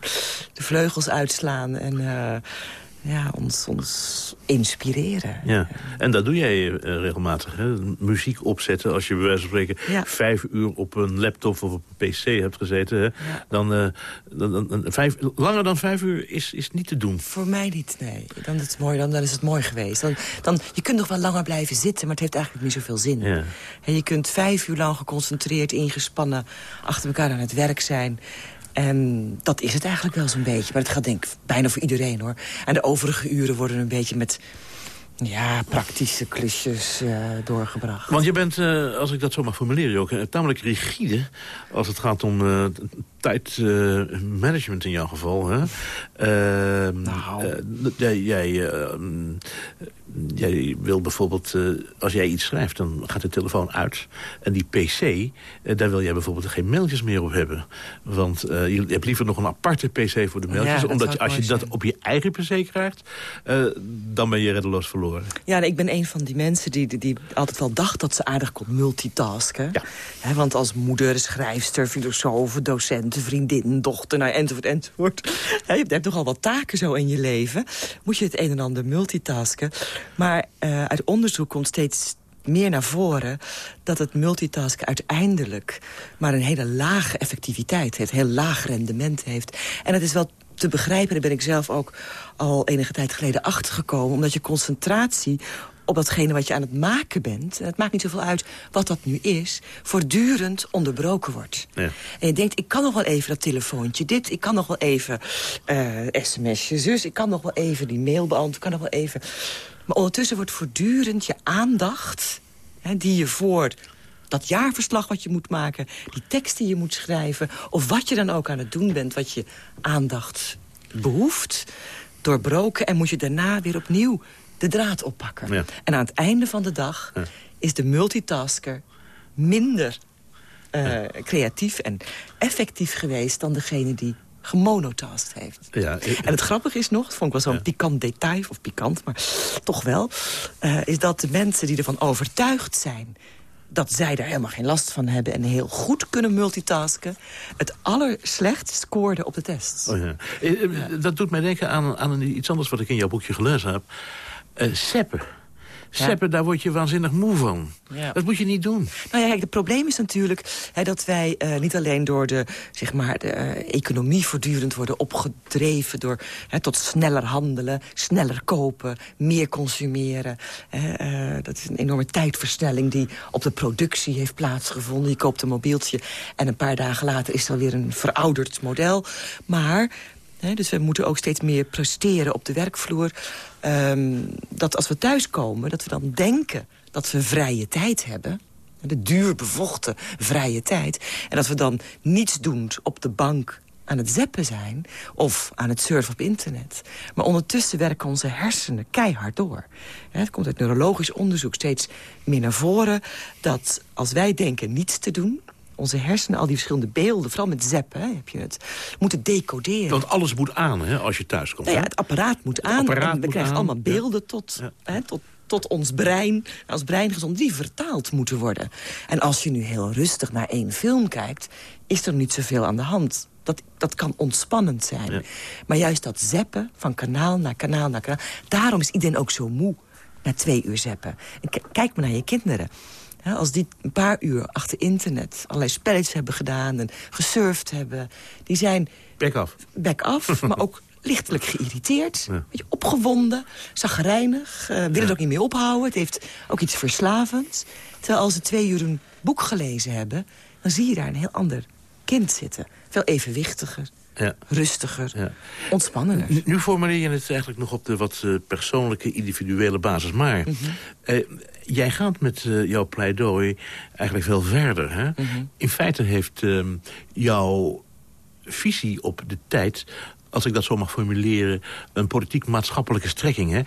de vleugels uitslaan en eh, ja, ons, ons inspireren. Ja, en dat doe jij eh, regelmatig. Hè? Muziek opzetten als je bij wijze van spreken Ja. vijf uur op een laptop of op een pc hebt gezeten. Hè? Dan, eh, dan, dan- dan- vijf, langer dan vijf uur is, is niet te doen. Voor mij niet, nee. Dan is het mooi, dan, dan is het mooi geweest. Dan, dan, je kunt nog wel langer blijven zitten, maar het heeft eigenlijk niet zoveel zin. Ja. En je kunt vijf uur lang geconcentreerd, ingespannen... achter elkaar aan het werk zijn. En dat is het eigenlijk wel zo'n beetje. Maar dat gaat denk ik bijna voor iedereen, hoor. En de overige uren worden een beetje met... Ja, praktische klusjes eh, doorgebracht. Want je bent, eh, als ik dat zo mag formuleren, ook tamelijk rigide... als het gaat om tijdmanagement in jouw geval. Hè? Ehm, Nou. eh, jij, jij, eh, mm, jij wil bijvoorbeeld, eh, als jij iets schrijft... dan gaat de telefoon uit. En die pc, eh, daar wil jij bijvoorbeeld geen mailtjes meer op hebben. Want je hebt liever nog een aparte pc voor de mailtjes. Ja, omdat je, als je dat op je eigen pc krijgt... dan ben je reddeloos verloren. Ja, ik ben een van die mensen die, die, die altijd wel dacht dat ze aardig kon multitasken. Ja. Hè, want als moeder, schrijfster, filosoof, docent, vriendin, dochter, nou, enzovoort, enzovoort. Je hebt nogal wat taken zo in je leven. Moet je het een en ander multitasken. Maar eh, uit onderzoek komt steeds meer naar voren dat het multitasken uiteindelijk maar een hele lage effectiviteit heeft. Een heel laag rendement heeft. En het is wel te begrijpen, daar ben ik zelf ook al enige tijd geleden achtergekomen... omdat je concentratie op datgene wat je aan het maken bent... en het maakt niet zoveel uit wat dat nu is... voortdurend onderbroken wordt. Ja. En je denkt, ik kan nog wel even dat telefoontje dit... ik kan nog wel even uh, sms'je zus... ik kan nog wel even die mail beantwoorden, ik kan nog wel even... Maar ondertussen wordt voortdurend je aandacht... Hè, die je voor dat jaarverslag wat je moet maken... die tekst die je moet schrijven... of wat je dan ook aan het doen bent wat je aandacht behoeft... doorbroken en moet je daarna weer opnieuw de draad oppakken. En aan het einde van de dag is de multitasker minder uh, creatief en effectief geweest... dan degene die gemonotast heeft. Ja, En het grappige is nog, dat vond ik wel zo'n pikant detail... of pikant, maar toch wel... Uh, is dat de mensen die ervan overtuigd zijn dat zij daar helemaal geen last van hebben... en heel goed kunnen multitasken... het allerslechtst scoorden op de test. Oh ja. Eh, dat doet mij denken aan, aan iets anders wat ik in jouw boekje gelezen heb. Uh, seppen. Seppen, daar word je waanzinnig moe van. Dat moet je niet doen. Nou ja, kijk, het probleem is natuurlijk hè, dat wij uh, niet alleen door de, zeg maar, de uh, economie voortdurend worden opgedreven... door hè, tot sneller handelen, sneller kopen, meer consumeren. Uh, dat is een enorme tijdversnelling die op de productie heeft plaatsgevonden. Je koopt een mobieltje en een paar dagen later is het alweer een verouderd model. Maar dus we moeten ook steeds meer presteren op de werkvloer. Um, dat als we thuiskomen, dat we dan denken dat we vrije tijd hebben. De duur bevochten vrije tijd. En dat we dan niets doen op de bank aan het zeppen zijn... of aan het surfen op internet. Maar ondertussen werken onze hersenen keihard door. Het komt uit neurologisch onderzoek steeds meer naar voren... dat als wij denken niets te doen onze hersenen al die verschillende beelden, vooral met zeppen, heb je het, moeten decoderen. Want alles moet aan hè, als je thuis komt. Nou ja, het apparaat moet aan. en we krijgen allemaal beelden tot, hè, tot, tot ons brein, als breingezond, die vertaald moeten worden. En als je nu heel rustig naar één film kijkt, is er niet zoveel aan de hand. Dat, dat kan ontspannend zijn. Maar juist dat zeppen van kanaal naar kanaal naar kanaal... daarom is iedereen ook zo moe na twee uur zeppen. kijk maar naar je kinderen als die een paar uur achter internet allerlei spelletjes hebben gedaan... en gesurfd hebben, die zijn... Back af. Back af, maar ook lichtelijk geïrriteerd. Ja. Beetje opgewonden, zagrijnig, uh, willen het ook niet meer ophouden. Het heeft ook iets verslavends. Terwijl als ze twee uur een boek gelezen hebben... dan zie je daar een heel ander kind zitten. Veel evenwichtiger, ja. rustiger, ja. ontspannender. Nu, formuleer je het eigenlijk nog op de wat uh, persoonlijke, individuele basis. Maar mm -hmm. Jij gaat met uh, jouw pleidooi eigenlijk veel verder. Hè? Mm -hmm. In feite heeft uh, jouw visie op de tijd als ik dat zo mag formuleren, een politiek-maatschappelijke strekking. Hè?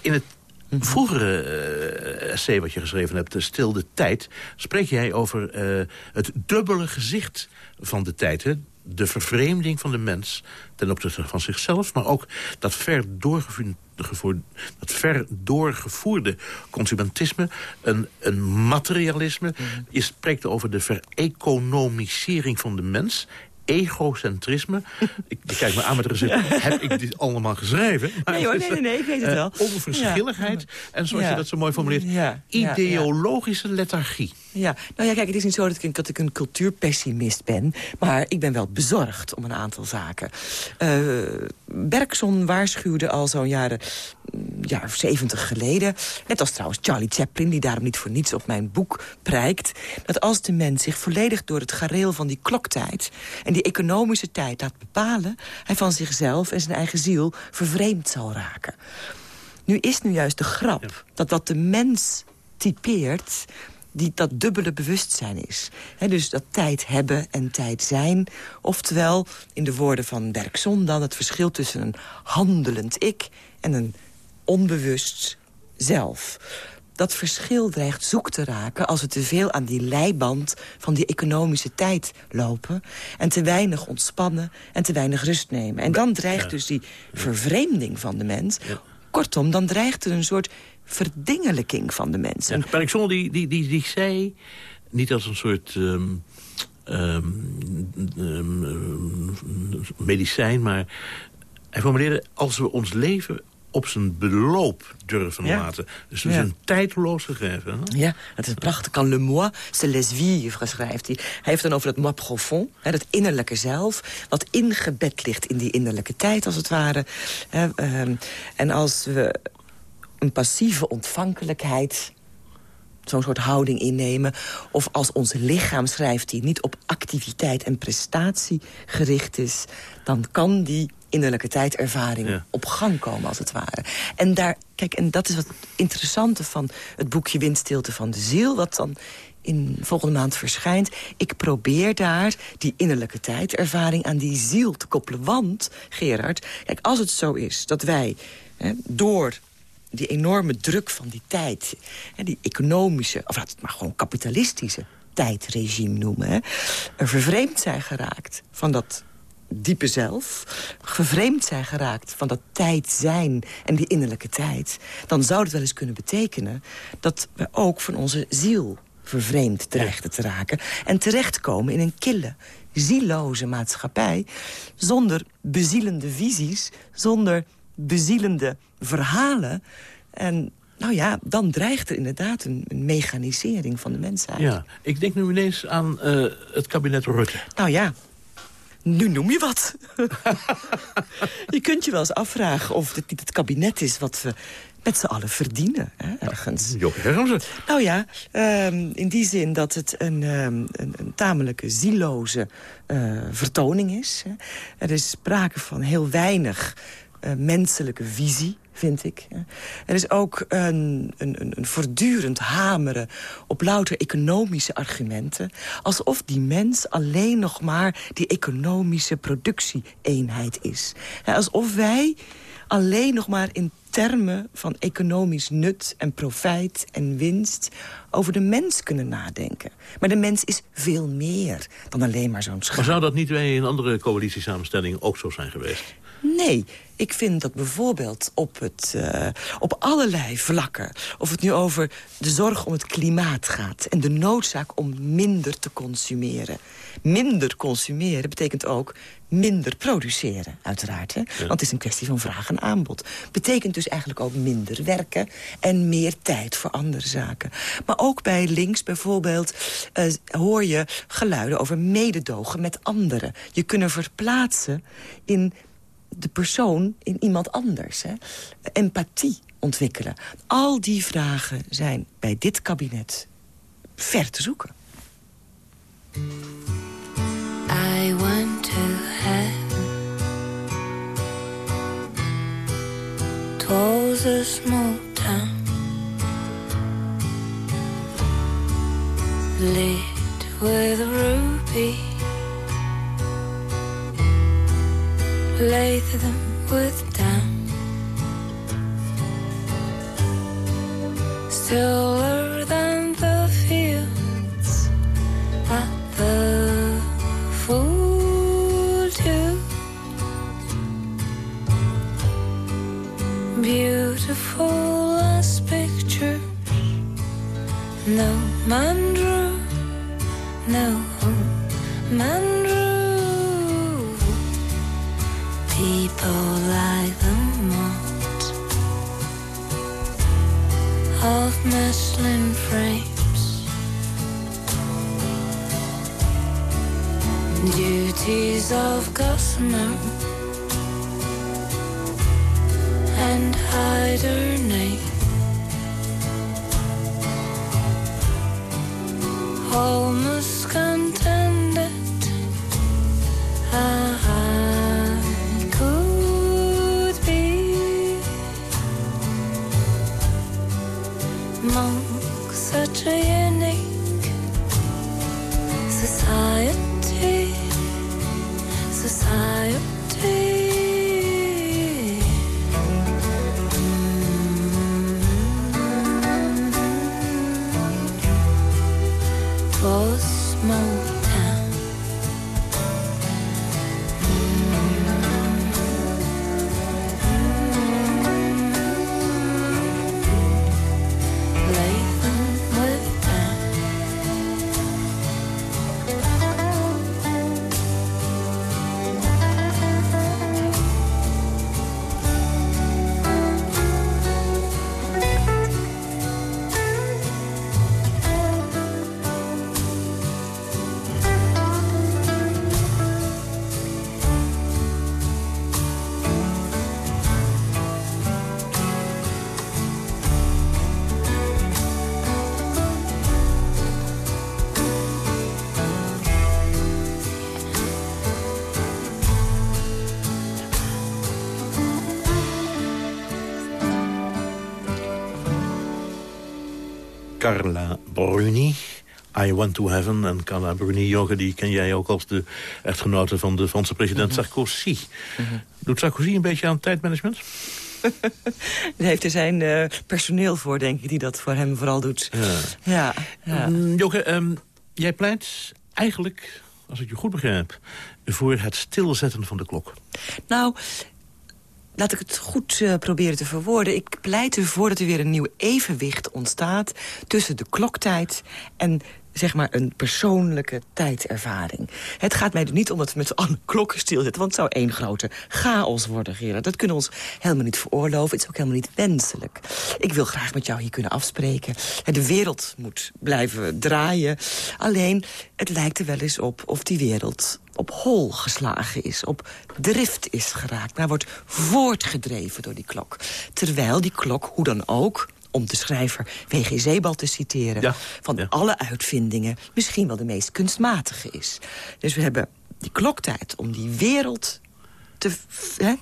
In het mhm. vroegere uh, essay wat je geschreven hebt, Stil de Tijd... spreek jij over uh, het dubbele gezicht van de tijd. Hè? De vervreemding van de mens ten opzichte van zichzelf... maar ook dat ver doorgevoerde, dat ver doorgevoerde consumentisme... een, een materialisme. Mm Je spreekt over de vereconomisering van de mens egocentrisme. ik, kijk me aan met de heb ik dit allemaal geschreven? nee hoor, nee, nee, nee, ik weet het eh, wel. onverschilligheid en zoals je dat zo mooi formuleert... ideologische lethargie. Ja, nou ja, kijk, het is niet zo dat ik, dat ik een cultuurpessimist ben... maar ik ben wel bezorgd om een aantal zaken. Uh, Bergson waarschuwde al zo'n jaren, jaar 70 geleden... net als trouwens Charlie Chaplin, die daarom niet voor niets op mijn boek prijkt... dat als de mens zich volledig door het gareel van die kloktijd... en die economische tijd laat bepalen... hij van zichzelf en zijn eigen ziel vervreemd zal raken. Nu is nu juist de grap dat wat de mens typeert die dat dubbele bewustzijn is. dus dat tijd hebben en tijd zijn. Oftewel, in de woorden van Bergson dan... het verschil tussen een handelend ik en een onbewust zelf. Dat verschil dreigt zoek te raken als we te veel aan die leiband van die economische tijd lopen. En te weinig ontspannen en te weinig rust nemen. En dan dreigt dus die vervreemding van de mens. Kortom, dan dreigt er een soort verdingelijking van de mensen. Ja, Bergson die, die, die, die zei, niet als een soort... Um, um, medicijn, maar hij formuleerde... als we ons leven op zijn beloop durven Ja. laten. Dus, dus Ja. een tijdloos gegeven. Hè? Ja, het is prachtig. Kan le moi, se laisse vivre, schrijft hij. Hij heeft dan over het moi profond, hè, dat innerlijke zelf... wat ingebed ligt in die innerlijke tijd, als het ware. Hè, ehm, en als we een passieve ontvankelijkheid zo'n soort houding innemen. Of als ons lichaam, schrijft hij, niet op activiteit en prestatie gericht is... dan kan die innerlijke tijdervaring Ja. op gang komen, als het ware. En, daar, kijk, en dat is wat interessante van het boekje Windstilte van de Ziel... wat dan in volgende maand verschijnt. Ik probeer daar die innerlijke tijdervaring aan die ziel te koppelen. Want, Gerard, kijk, als het zo is dat wij hè, door die enorme druk van die tijd... Hè, die economische, of laat het maar gewoon kapitalistische tijdregime noemen... Hè, er vervreemd zijn geraakt van dat diepe zelf... vervreemd zijn geraakt van dat tijd zijn en die innerlijke tijd... dan zou het wel eens kunnen betekenen dat we ook van onze ziel vervreemd dreigden te raken... en terechtkomen in een kille, zieloze maatschappij... zonder bezielende visies, zonder bezielende verhalen. En nou ja, dan dreigt er inderdaad een, een mechanisering van de mensheid. Ja, ik denk nu ineens aan eh, het kabinet Rutte. Nou ja, nu noem je wat. je kunt je wel eens afvragen of dit niet het kabinet is... wat we met z'n allen verdienen, hè, ergens. Joop Hermsen. Nou ja, ehm, in die zin dat het een, ehm, een, een tamelijke zieloze eh, vertoning is. Hè. Er is sprake van heel weinig eh, menselijke visie, vind ik. Er is ook een, een, een, voortdurend hameren op louter economische argumenten. Alsof die mens alleen nog maar die economische productieeenheid is. Alsof wij alleen nog maar in termen van economisch nut en profijt en winst over de mens kunnen nadenken. Maar de mens is veel meer dan alleen maar zo'n Maar zou dat niet bij een andere coalitiesamenstelling ook zo zijn geweest? Nee, ik vind dat bijvoorbeeld op, het, eh, op allerlei vlakken... of het nu over de zorg om het klimaat gaat... en de noodzaak om minder te consumeren. Minder consumeren betekent ook minder produceren, uiteraard. Hè? Want het is een kwestie van vraag en aanbod. Betekent dus eigenlijk ook minder werken... en meer tijd voor andere zaken. Maar ook bij links bijvoorbeeld eh, hoor je geluiden over mededogen met anderen. Je kunnen verplaatsen in de persoon in iemand anders. Hè? Empathie ontwikkelen. Al die vragen zijn bij dit kabinet ver te zoeken. I went to. Twas a small town lit with ruby, lathe them with down. Stiller than the fields at the full dew. Beautiful as pictures, no man drew, no man muslin frames. Duties of gossamer and hide her among such Carla Bruni. I Want to Heaven. En Carla Bruni, Joge, die ken jij ook als de echtgenote van de Franse president Mhm. Sarkozy. Doet Sarkozy een beetje aan tijdmanagement? Daar heeft er zijn eh, personeel voor, denk ik, die dat voor hem vooral doet. Ja. Ja, ja. Joke, ehm, jij pleit eigenlijk, als ik je goed begrijp... voor het stilzetten van de klok. Nou, laat ik het goed eh, proberen te verwoorden. Ik pleit ervoor dat er weer een nieuw evenwicht ontstaat... tussen de kloktijd en zeg maar een persoonlijke tijdervaring. Het gaat mij er niet om dat we met z'n allen klokken stilzetten... want het zou één grote chaos worden, Gerard. Dat kunnen we ons helemaal niet veroorloven. Het is ook helemaal niet wenselijk. Ik wil graag met jou hier kunnen afspreken. De wereld moet blijven draaien. Alleen, het lijkt er wel eens op of die wereld op hol geslagen is, op drift is geraakt. Maar wordt voortgedreven door die klok. Terwijl die klok, hoe dan ook, om de schrijver W.G. Zeebal te citeren... Ja, van ja. alle uitvindingen misschien wel de meest kunstmatige is. Dus we hebben die kloktijd om die wereld te,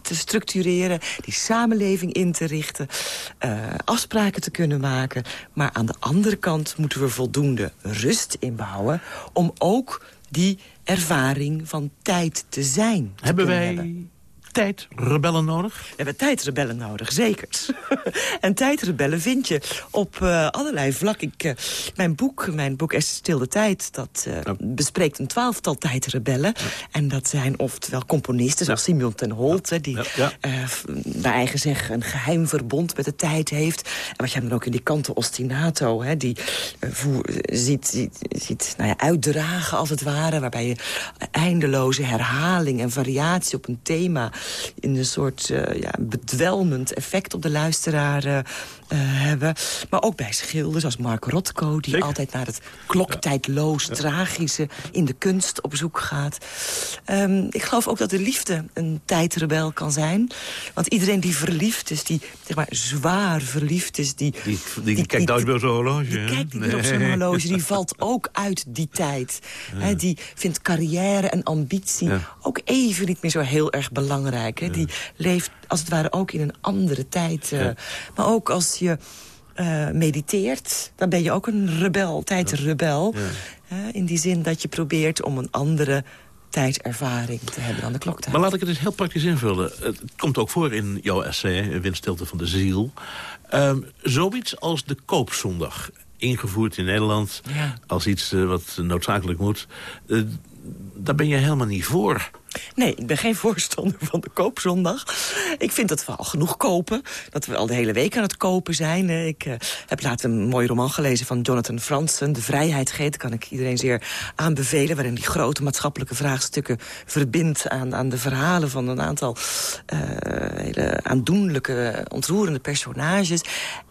te structureren, die samenleving in te richten, eh, afspraken te kunnen maken. Maar aan de andere kant moeten we voldoende rust inbouwen... om ook die ervaring van tijd te zijn te Hebben wij hebben. Tijdrebellen nodig? We hebben tijdrebellen nodig, zeker. en tijdrebellen vind je op eh, allerlei vlakken. Ik, eh, mijn boek, mijn boek Es Stil de Tijd... dat eh, bespreekt een twaalftal tijdrebellen. En dat zijn oftewel componisten zoals Simeon ten Holt... die Ja, ja. naar eigen zeggen een geheim verbond met de tijd heeft. En wat je dan ook in die kanten ostinato... Hè, die voer, ziet, ziet, ziet nou ja, uitdragen als het ware... waarbij je eindeloze herhaling en variatie op een thema... in een soort eh, ja, bedwelmend effect op de luisteraar eh, eh, hebben. Maar ook bij schilders als Mark Rothko... die Zeker. altijd naar het kloktijdloos tragische in de kunst op zoek gaat. Ehm, ik geloof ook dat de liefde een tijdrebel kan zijn. Want iedereen die verliefd is, die zeg maar zwaar verliefd is... die, Die, die, kijkt nooit meer op zo'n horloge. die kijkt niet meer op zo'n Nee. horloge, die valt ook uit die tijd. Hè, die vindt carrière en ambitie Ja. ook even niet meer zo heel erg belangrijk. Hè. Die leeft als het ware ook in een andere tijd. eh. Ja. Maar ook als je eh, mediteert, dan ben je ook een rebel, tijdrebel. In die zin dat je probeert om een andere tijdervaring te hebben dan de kloktijd. Maar laat ik het eens heel praktisch invullen. Het komt ook voor in jouw essay, Windstilte van de Ziel. Ehm, zoiets als de koopzondag, ingevoerd in Nederland... Ja. als iets eh, wat noodzakelijk moet... eh, daar ben je helemaal niet voor. Nee, ik ben geen voorstander van de koopzondag. Ik vind dat we al genoeg kopen. Dat we al de hele week aan het kopen zijn. Eh, Ik eh, heb laatst een mooi roman gelezen van Jonathan Franzen. De Vrijheid geet, kan ik iedereen zeer aanbevelen. Waarin die grote maatschappelijke vraagstukken verbindt... aan, aan de verhalen van een aantal eh, hele aandoenlijke, ontroerende personages.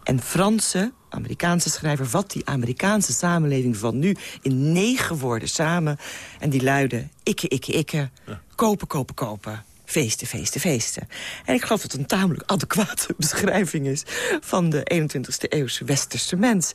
En Franse, Amerikaanse schrijver, vat die Amerikaanse samenleving van nu... in negen woorden samen. En die luiden ikke, ikke, ikke... Kopen, kopen, kopen. Feesten, feesten, feesten. En ik geloof dat het een tamelijk adequate beschrijving is... van de 21ste eeuwse westerse mens.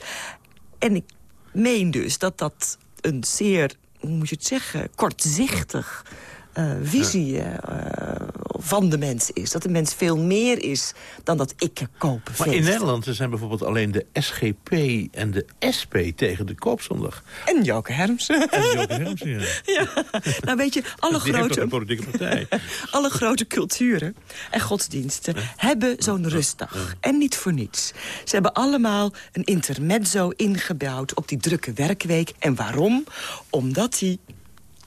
En ik meen dus dat dat een zeer, hoe moet je het zeggen... kortzichtig eh, visie eh, van de mens is. Dat de mens veel meer is dan dat ik kopen Maar in. Nederland zijn bijvoorbeeld alleen de SGP en de SP tegen de koopzondag. En Joke Hermsen. En Joke Hermsen, ja. ja. Nou weet je, alle Die grote... politieke partij. Alle grote culturen en godsdiensten hebben zo'n rustdag. En niet voor niets. Ze hebben allemaal een intermezzo ingebouwd op die drukke werkweek. En waarom? Omdat die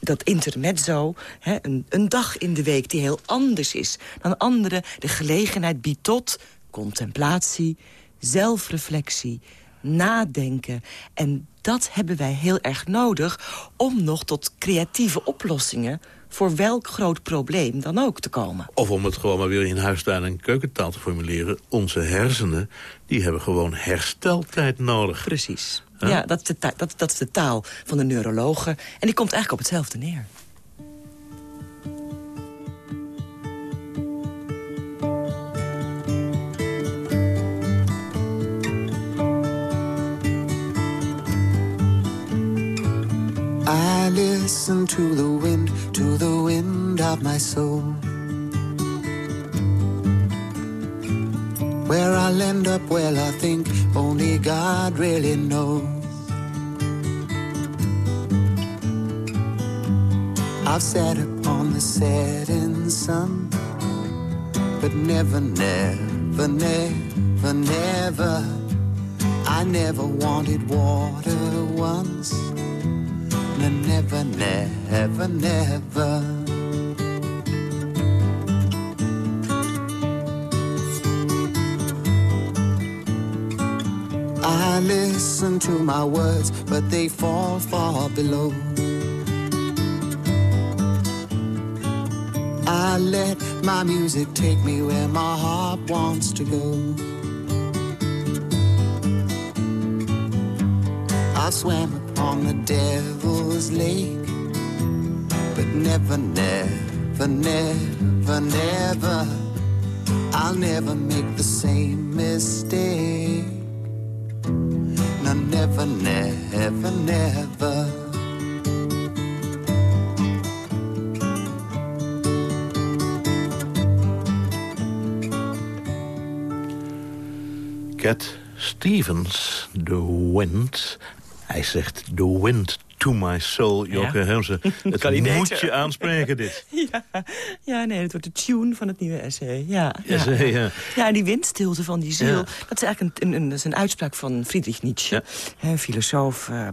dat intermezzo, hè, een, een dag in de week die heel anders is dan andere... de gelegenheid biedt tot contemplatie, zelfreflectie, nadenken. En dat hebben wij heel erg nodig om nog tot creatieve oplossingen... voor welk groot probleem dan ook te komen. Of om het gewoon maar weer in huistuin en keukentaal te formuleren... onze hersenen, die hebben gewoon hersteltijd nodig. Precies. Ja, dat is, de ta- dat, dat is de taal van de neurologen. En die komt eigenlijk op hetzelfde neer. I listen to the wind, to the wind of my soul. Where I'll end up, well, I think only God really knows. I've sat upon the setting sun, but never, never, never, never. I never wanted water once. No, never, never, never. I listen to my words, but they fall far below. I let my music take me where my heart wants to go. I swam upon the devil's lake, but never, never, never, never, I'll never make the same mistake. Never, never, never. Cat Stevens, The Wind. Hij zegt The Wind to my soul, Joke Ja. Het Kan moet beter. je aanspreken, dit. Ja, ja, nee, het wordt de tune van het nieuwe essay. Ja, Ja, ja. ja. Ja, en die windstilte van die ziel, dat is eigenlijk een, een, een, dat is een uitspraak van Friedrich Nietzsche. Een filosoof eh,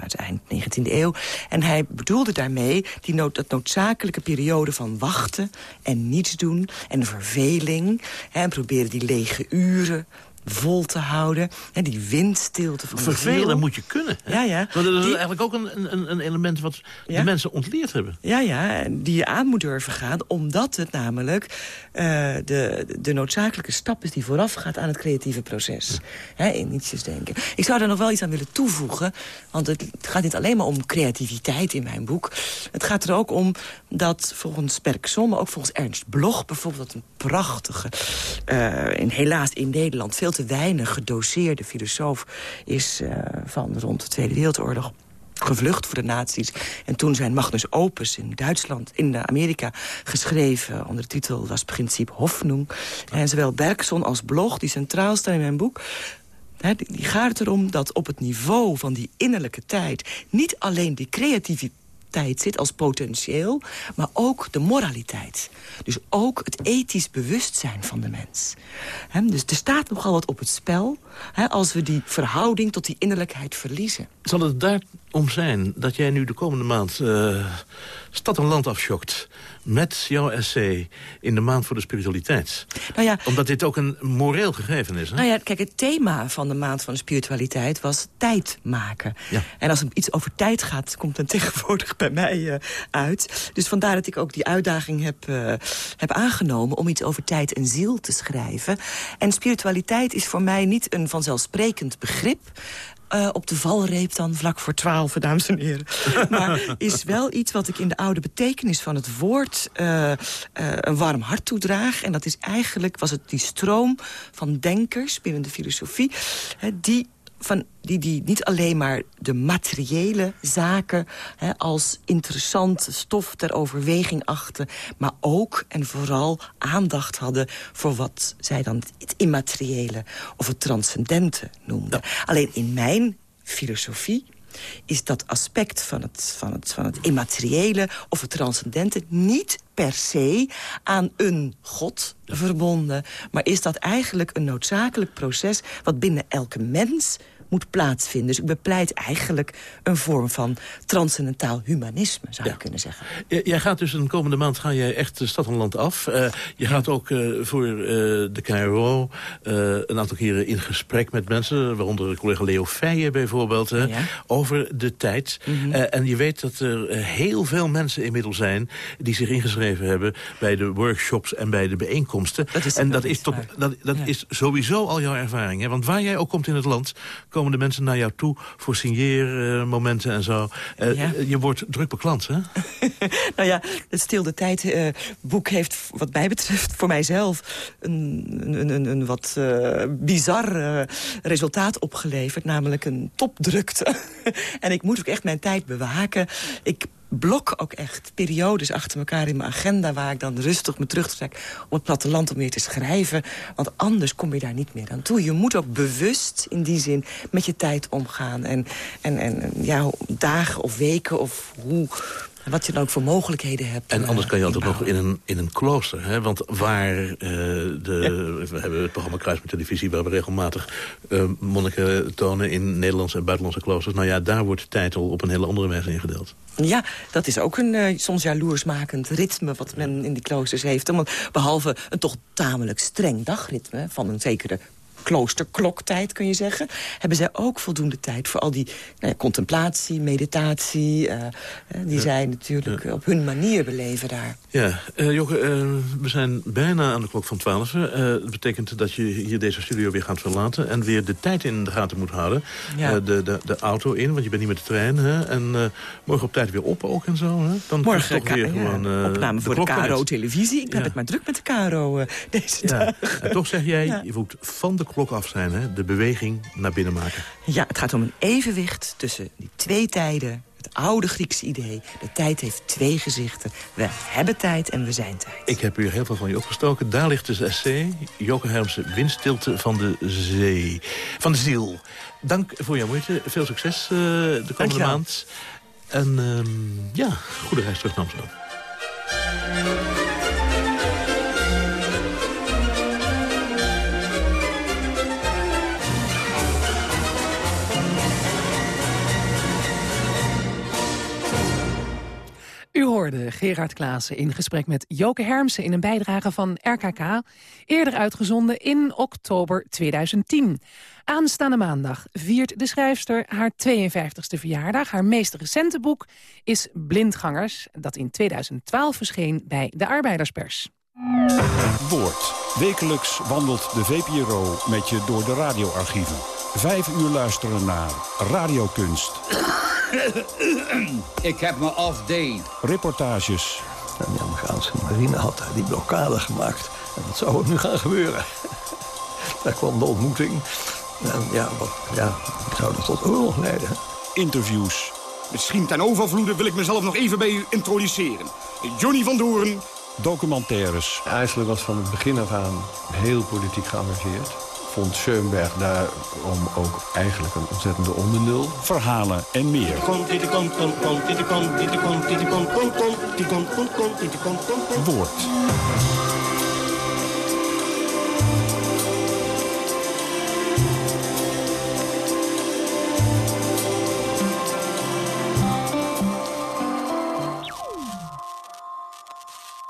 uit eind 19e eeuw. En hij bedoelde daarmee die nood, dat noodzakelijke periode van wachten en niets doen en de verveling. Hè, en proberen die lege uren vol te houden. En die windstilte van Vervelen moet je kunnen. hè? Ja, ja. Want dat is Die- eigenlijk ook een, een, een element wat de mensen ontleerd hebben. Ja, ja, en die je aan moet durven gaan. Omdat het namelijk eh, de, de noodzakelijke stap is die voorafgaat aan het creatieve proces. Hè, in Nietzsche's denken. Ik zou daar nog wel iets aan willen toevoegen. Want het gaat niet alleen maar om creativiteit in mijn boek. Het gaat er ook om dat volgens Bergson, maar ook volgens Ernst Bloch... bijvoorbeeld een prachtige, eh, in, helaas in Nederland... veel te weinig gedoseerde filosoof is eh, van rond de Tweede Wereldoorlog gevlucht voor de nazi's. En toen zijn Magnus Opus in Duitsland, in Amerika, geschreven onder de titel Das Prinzip Hoffnung. En zowel Bergson als Bloch, die centraal staan in mijn boek... Die, gaat erom dat op het niveau van die innerlijke tijd... niet alleen die creativiteit zit als potentieel... maar ook de moraliteit. Dus ook het ethisch bewustzijn van de mens. Dus er staat nogal wat op het spel... Als we die verhouding tot die innerlijkheid verliezen. Zal het daarom zijn dat jij nu de komende maand eh, stad en land afschokt... met jouw essay in de maand voor de spiritualiteit? Nou ja, Omdat dit ook een moreel gegeven is, hè? Nou ja, kijk, het thema van de Maand van de Spiritualiteit was tijd maken. Ja. En als het iets over tijd gaat, komt het tegenwoordig bij mij eh, uit. Dus vandaar dat ik ook die uitdaging heb, eh, heb aangenomen... om iets over tijd en ziel te schrijven. En spiritualiteit is voor mij niet een vanzelfsprekend begrip... Eh, op de valreep dan, vlak voor twaalf, dames en heren. maar is wel iets wat ik in de oude betekenis van het woord... eh, eh, een warm hart toedraag. En dat is eigenlijk, was het die stroom van denkers binnen de filosofie... Hè, die van die, die niet alleen maar de materiële zaken hè, als interessante stof ter overweging achten, maar ook en vooral aandacht hadden voor wat zij dan het immateriële of het transcendente noemden. Alleen in mijn filosofie is dat aspect van het, van, het, van het immateriële of het transcendente niet per se aan een god verbonden. Maar is dat eigenlijk een noodzakelijk proces wat binnen elke mens moet plaatsvinden. Dus ik bepleit eigenlijk een vorm van transcendentaal humanisme, zou je kunnen zeggen. Jij gaat dus een komende maand ga jij echt de stad en land af. Eh, je gaat ook eh, voor eh, de KRO een aantal keren in gesprek met mensen... waaronder collega Leo Feijen bijvoorbeeld, Ja. over de tijd. Eh, en je weet dat er heel veel mensen inmiddels zijn... die zich ingeschreven hebben bij de workshops en bij de bijeenkomsten. Dat is en dat, is, toch, dat, dat Ja. is sowieso al jouw ervaring. Hè? Want waar jij ook komt in het land... komen de mensen naar jou toe voor signeermomenten en zo. Eh, Ja. Je wordt druk beklant, hè? Nou ja, het Stil de Tijd eh, boek heeft wat mij betreft voor mijzelf... een, een, een, een wat eh, bizar resultaat opgeleverd. Namelijk een topdrukte. en ik moet ook echt mijn tijd bewaken. Ik blok ook echt periodes achter elkaar in mijn agenda... waar ik dan rustig me terugtrek op het platteland om weer te schrijven. Want anders kom je daar niet meer aan toe. Je moet ook bewust in die zin met je tijd omgaan. En, en, en ja, dagen of weken of hoe wat je dan ook voor mogelijkheden hebt. En anders eh, kan je altijd nog in een, in een klooster. Hè? Want waar eh, de... We hebben het programma Kruis met televisie... waar we regelmatig eh, monniken tonen in Nederlandse en buitenlandse kloosters. Nou ja, daar wordt de tijd al op een hele andere wijze ingedeeld. Ja, dat is ook een eh, soms jaloersmakend ritme wat men in die kloosters heeft. Want behalve een toch tamelijk streng dagritme van een zekere kloosterkloktijd, kun je zeggen... hebben zij ook voldoende tijd voor al die nou ja, contemplatie, meditatie... eh, eh, die zij natuurlijk op hun manier beleven daar. Ja, eh, we zijn bijna aan de klok van 12. Eh dat betekent dat je hier deze studio weer gaat verlaten... en weer de tijd in de gaten moet houden. De, de, de auto in, want je bent niet met de trein. Hè? En morgen op tijd weer op ook en zo. Hè? Dan Morgen toch weer gewoon, opname voor de. KRO-televisie. Ik heb het maar druk met de KRO deze dagen. en toch zeg jij, je moet van de klok af zijn, hè? de beweging naar binnen maken. Ja, het gaat om een evenwicht tussen die twee tijden. Het oude Griekse idee. De tijd heeft twee gezichten. We hebben tijd en we zijn tijd. Ik heb hier heel veel van je opgestoken. Daar ligt dus essay. Joke Hermsen, Windstilte van de zee. Van de ziel. Dank voor jouw moeite. Veel succes eh, de komende Dankjewel. maand. En ehm, ja, goede reis terug naar Amsterdam. U hoorde Gerard Klaassen in gesprek met Joke Hermsen... in een bijdrage van RKK, eerder uitgezonden in oktober 2010. Aanstaande maandag viert de schrijfster haar 52e verjaardag. Haar meest recente boek is Blindgangers... dat in 2012 verscheen bij de Arbeiderspers. Woord. Wekelijks wandelt de VPRO met je door de radioarchieven. Vijf uur luisteren naar radiokunst, Ik heb me off day. reportages, En de Amerikaanse marine had daar die blokkade gemaakt. En wat zou er nu gaan gebeuren? Daar kwam de ontmoeting. En ja, wat, ja zou dat tot oorlog leiden? interviews, Misschien ten overvloede wil ik mezelf nog even bij u introduceren. Johnny van Doorn. documentaires, IJsselen was van het begin af aan heel politiek geëngageerd. Vond Schoenberg daarom ook eigenlijk een ontzettende ondernul. verhalen en meer. Woord.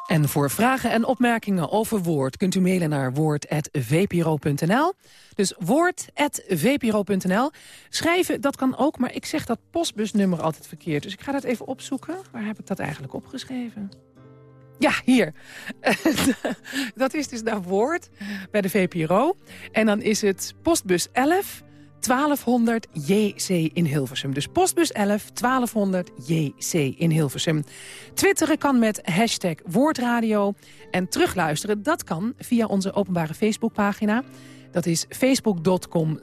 En voor vragen en opmerkingen over Woord... kunt u mailen naar woord.vpro.nl. Dus woord.vpro.nl. Schrijven, dat kan ook, maar ik zeg dat postbusnummer altijd verkeerd. Dus ik ga dat even opzoeken. Waar heb ik dat eigenlijk opgeschreven? Ja, hier. dat is dus naar Woord bij de VPRO. En dan is het postbus 11... 1200 JC in Hilversum. Dus postbus 11 1200 JC in Hilversum. Twitteren kan met hashtag Woordradio. En terugluisteren, dat kan via onze openbare Facebookpagina. Dat is facebook.com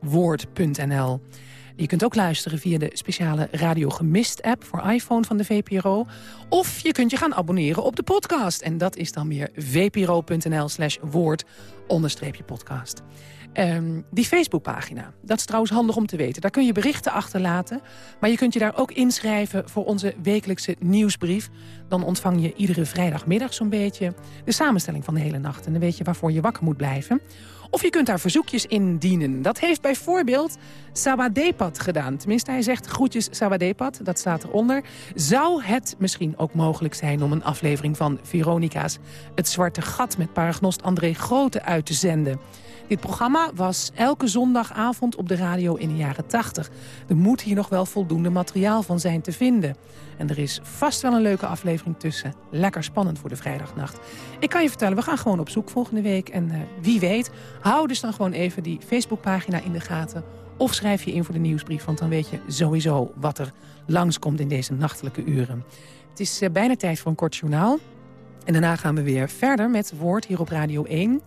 woord.nl. Je kunt ook luisteren via de speciale Radio Gemist app voor iPhone van de VPRO. Of je kunt je gaan abonneren op de podcast. En dat is dan weer vpro.nl slash woord onderstreepje podcast. Ehm, die Facebookpagina, dat is trouwens handig om te weten. Daar kun je berichten achterlaten. Maar je kunt je daar ook inschrijven voor onze wekelijkse nieuwsbrief. Dan ontvang je iedere vrijdagmiddag zo'n beetje de samenstelling van de hele nacht. En dan weet je waarvoor je wakker moet blijven. Of je kunt daar verzoekjes indienen. Dat heeft bijvoorbeeld Sawadepat gedaan. Tenminste, hij zegt groetjes Sawadepat, dat staat eronder. Zou het misschien ook mogelijk zijn om een aflevering van Veronica's... Het Zwarte Gat met paragnost André Grote uit te zenden... Dit programma was elke zondagavond op de radio in de jaren 80. Er moet hier nog wel voldoende materiaal van zijn te vinden. En er is vast wel een leuke aflevering tussen. Lekker spannend voor de vrijdagnacht. Ik kan je vertellen, we gaan gewoon op zoek volgende week. En eh, wie weet, hou dus dan gewoon even die Facebookpagina in de gaten. Of schrijf je in voor de nieuwsbrief, want dan weet je sowieso wat er langskomt in deze nachtelijke uren. Het is eh, bijna tijd voor een kort journaal. En daarna gaan we weer verder met Woord hier op Radio 1...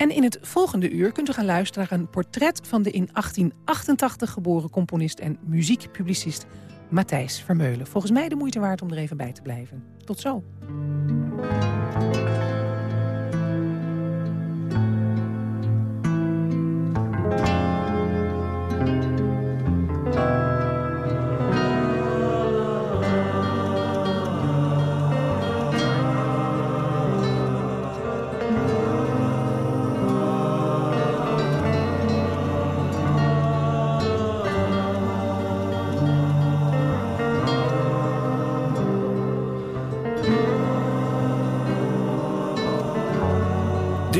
En in het volgende uur kunt u gaan luisteren naar een portret van de in 1888 geboren componist en muziekpublicist Matthijs Vermeulen. Volgens mij de moeite waard om er even bij te blijven. Tot zo.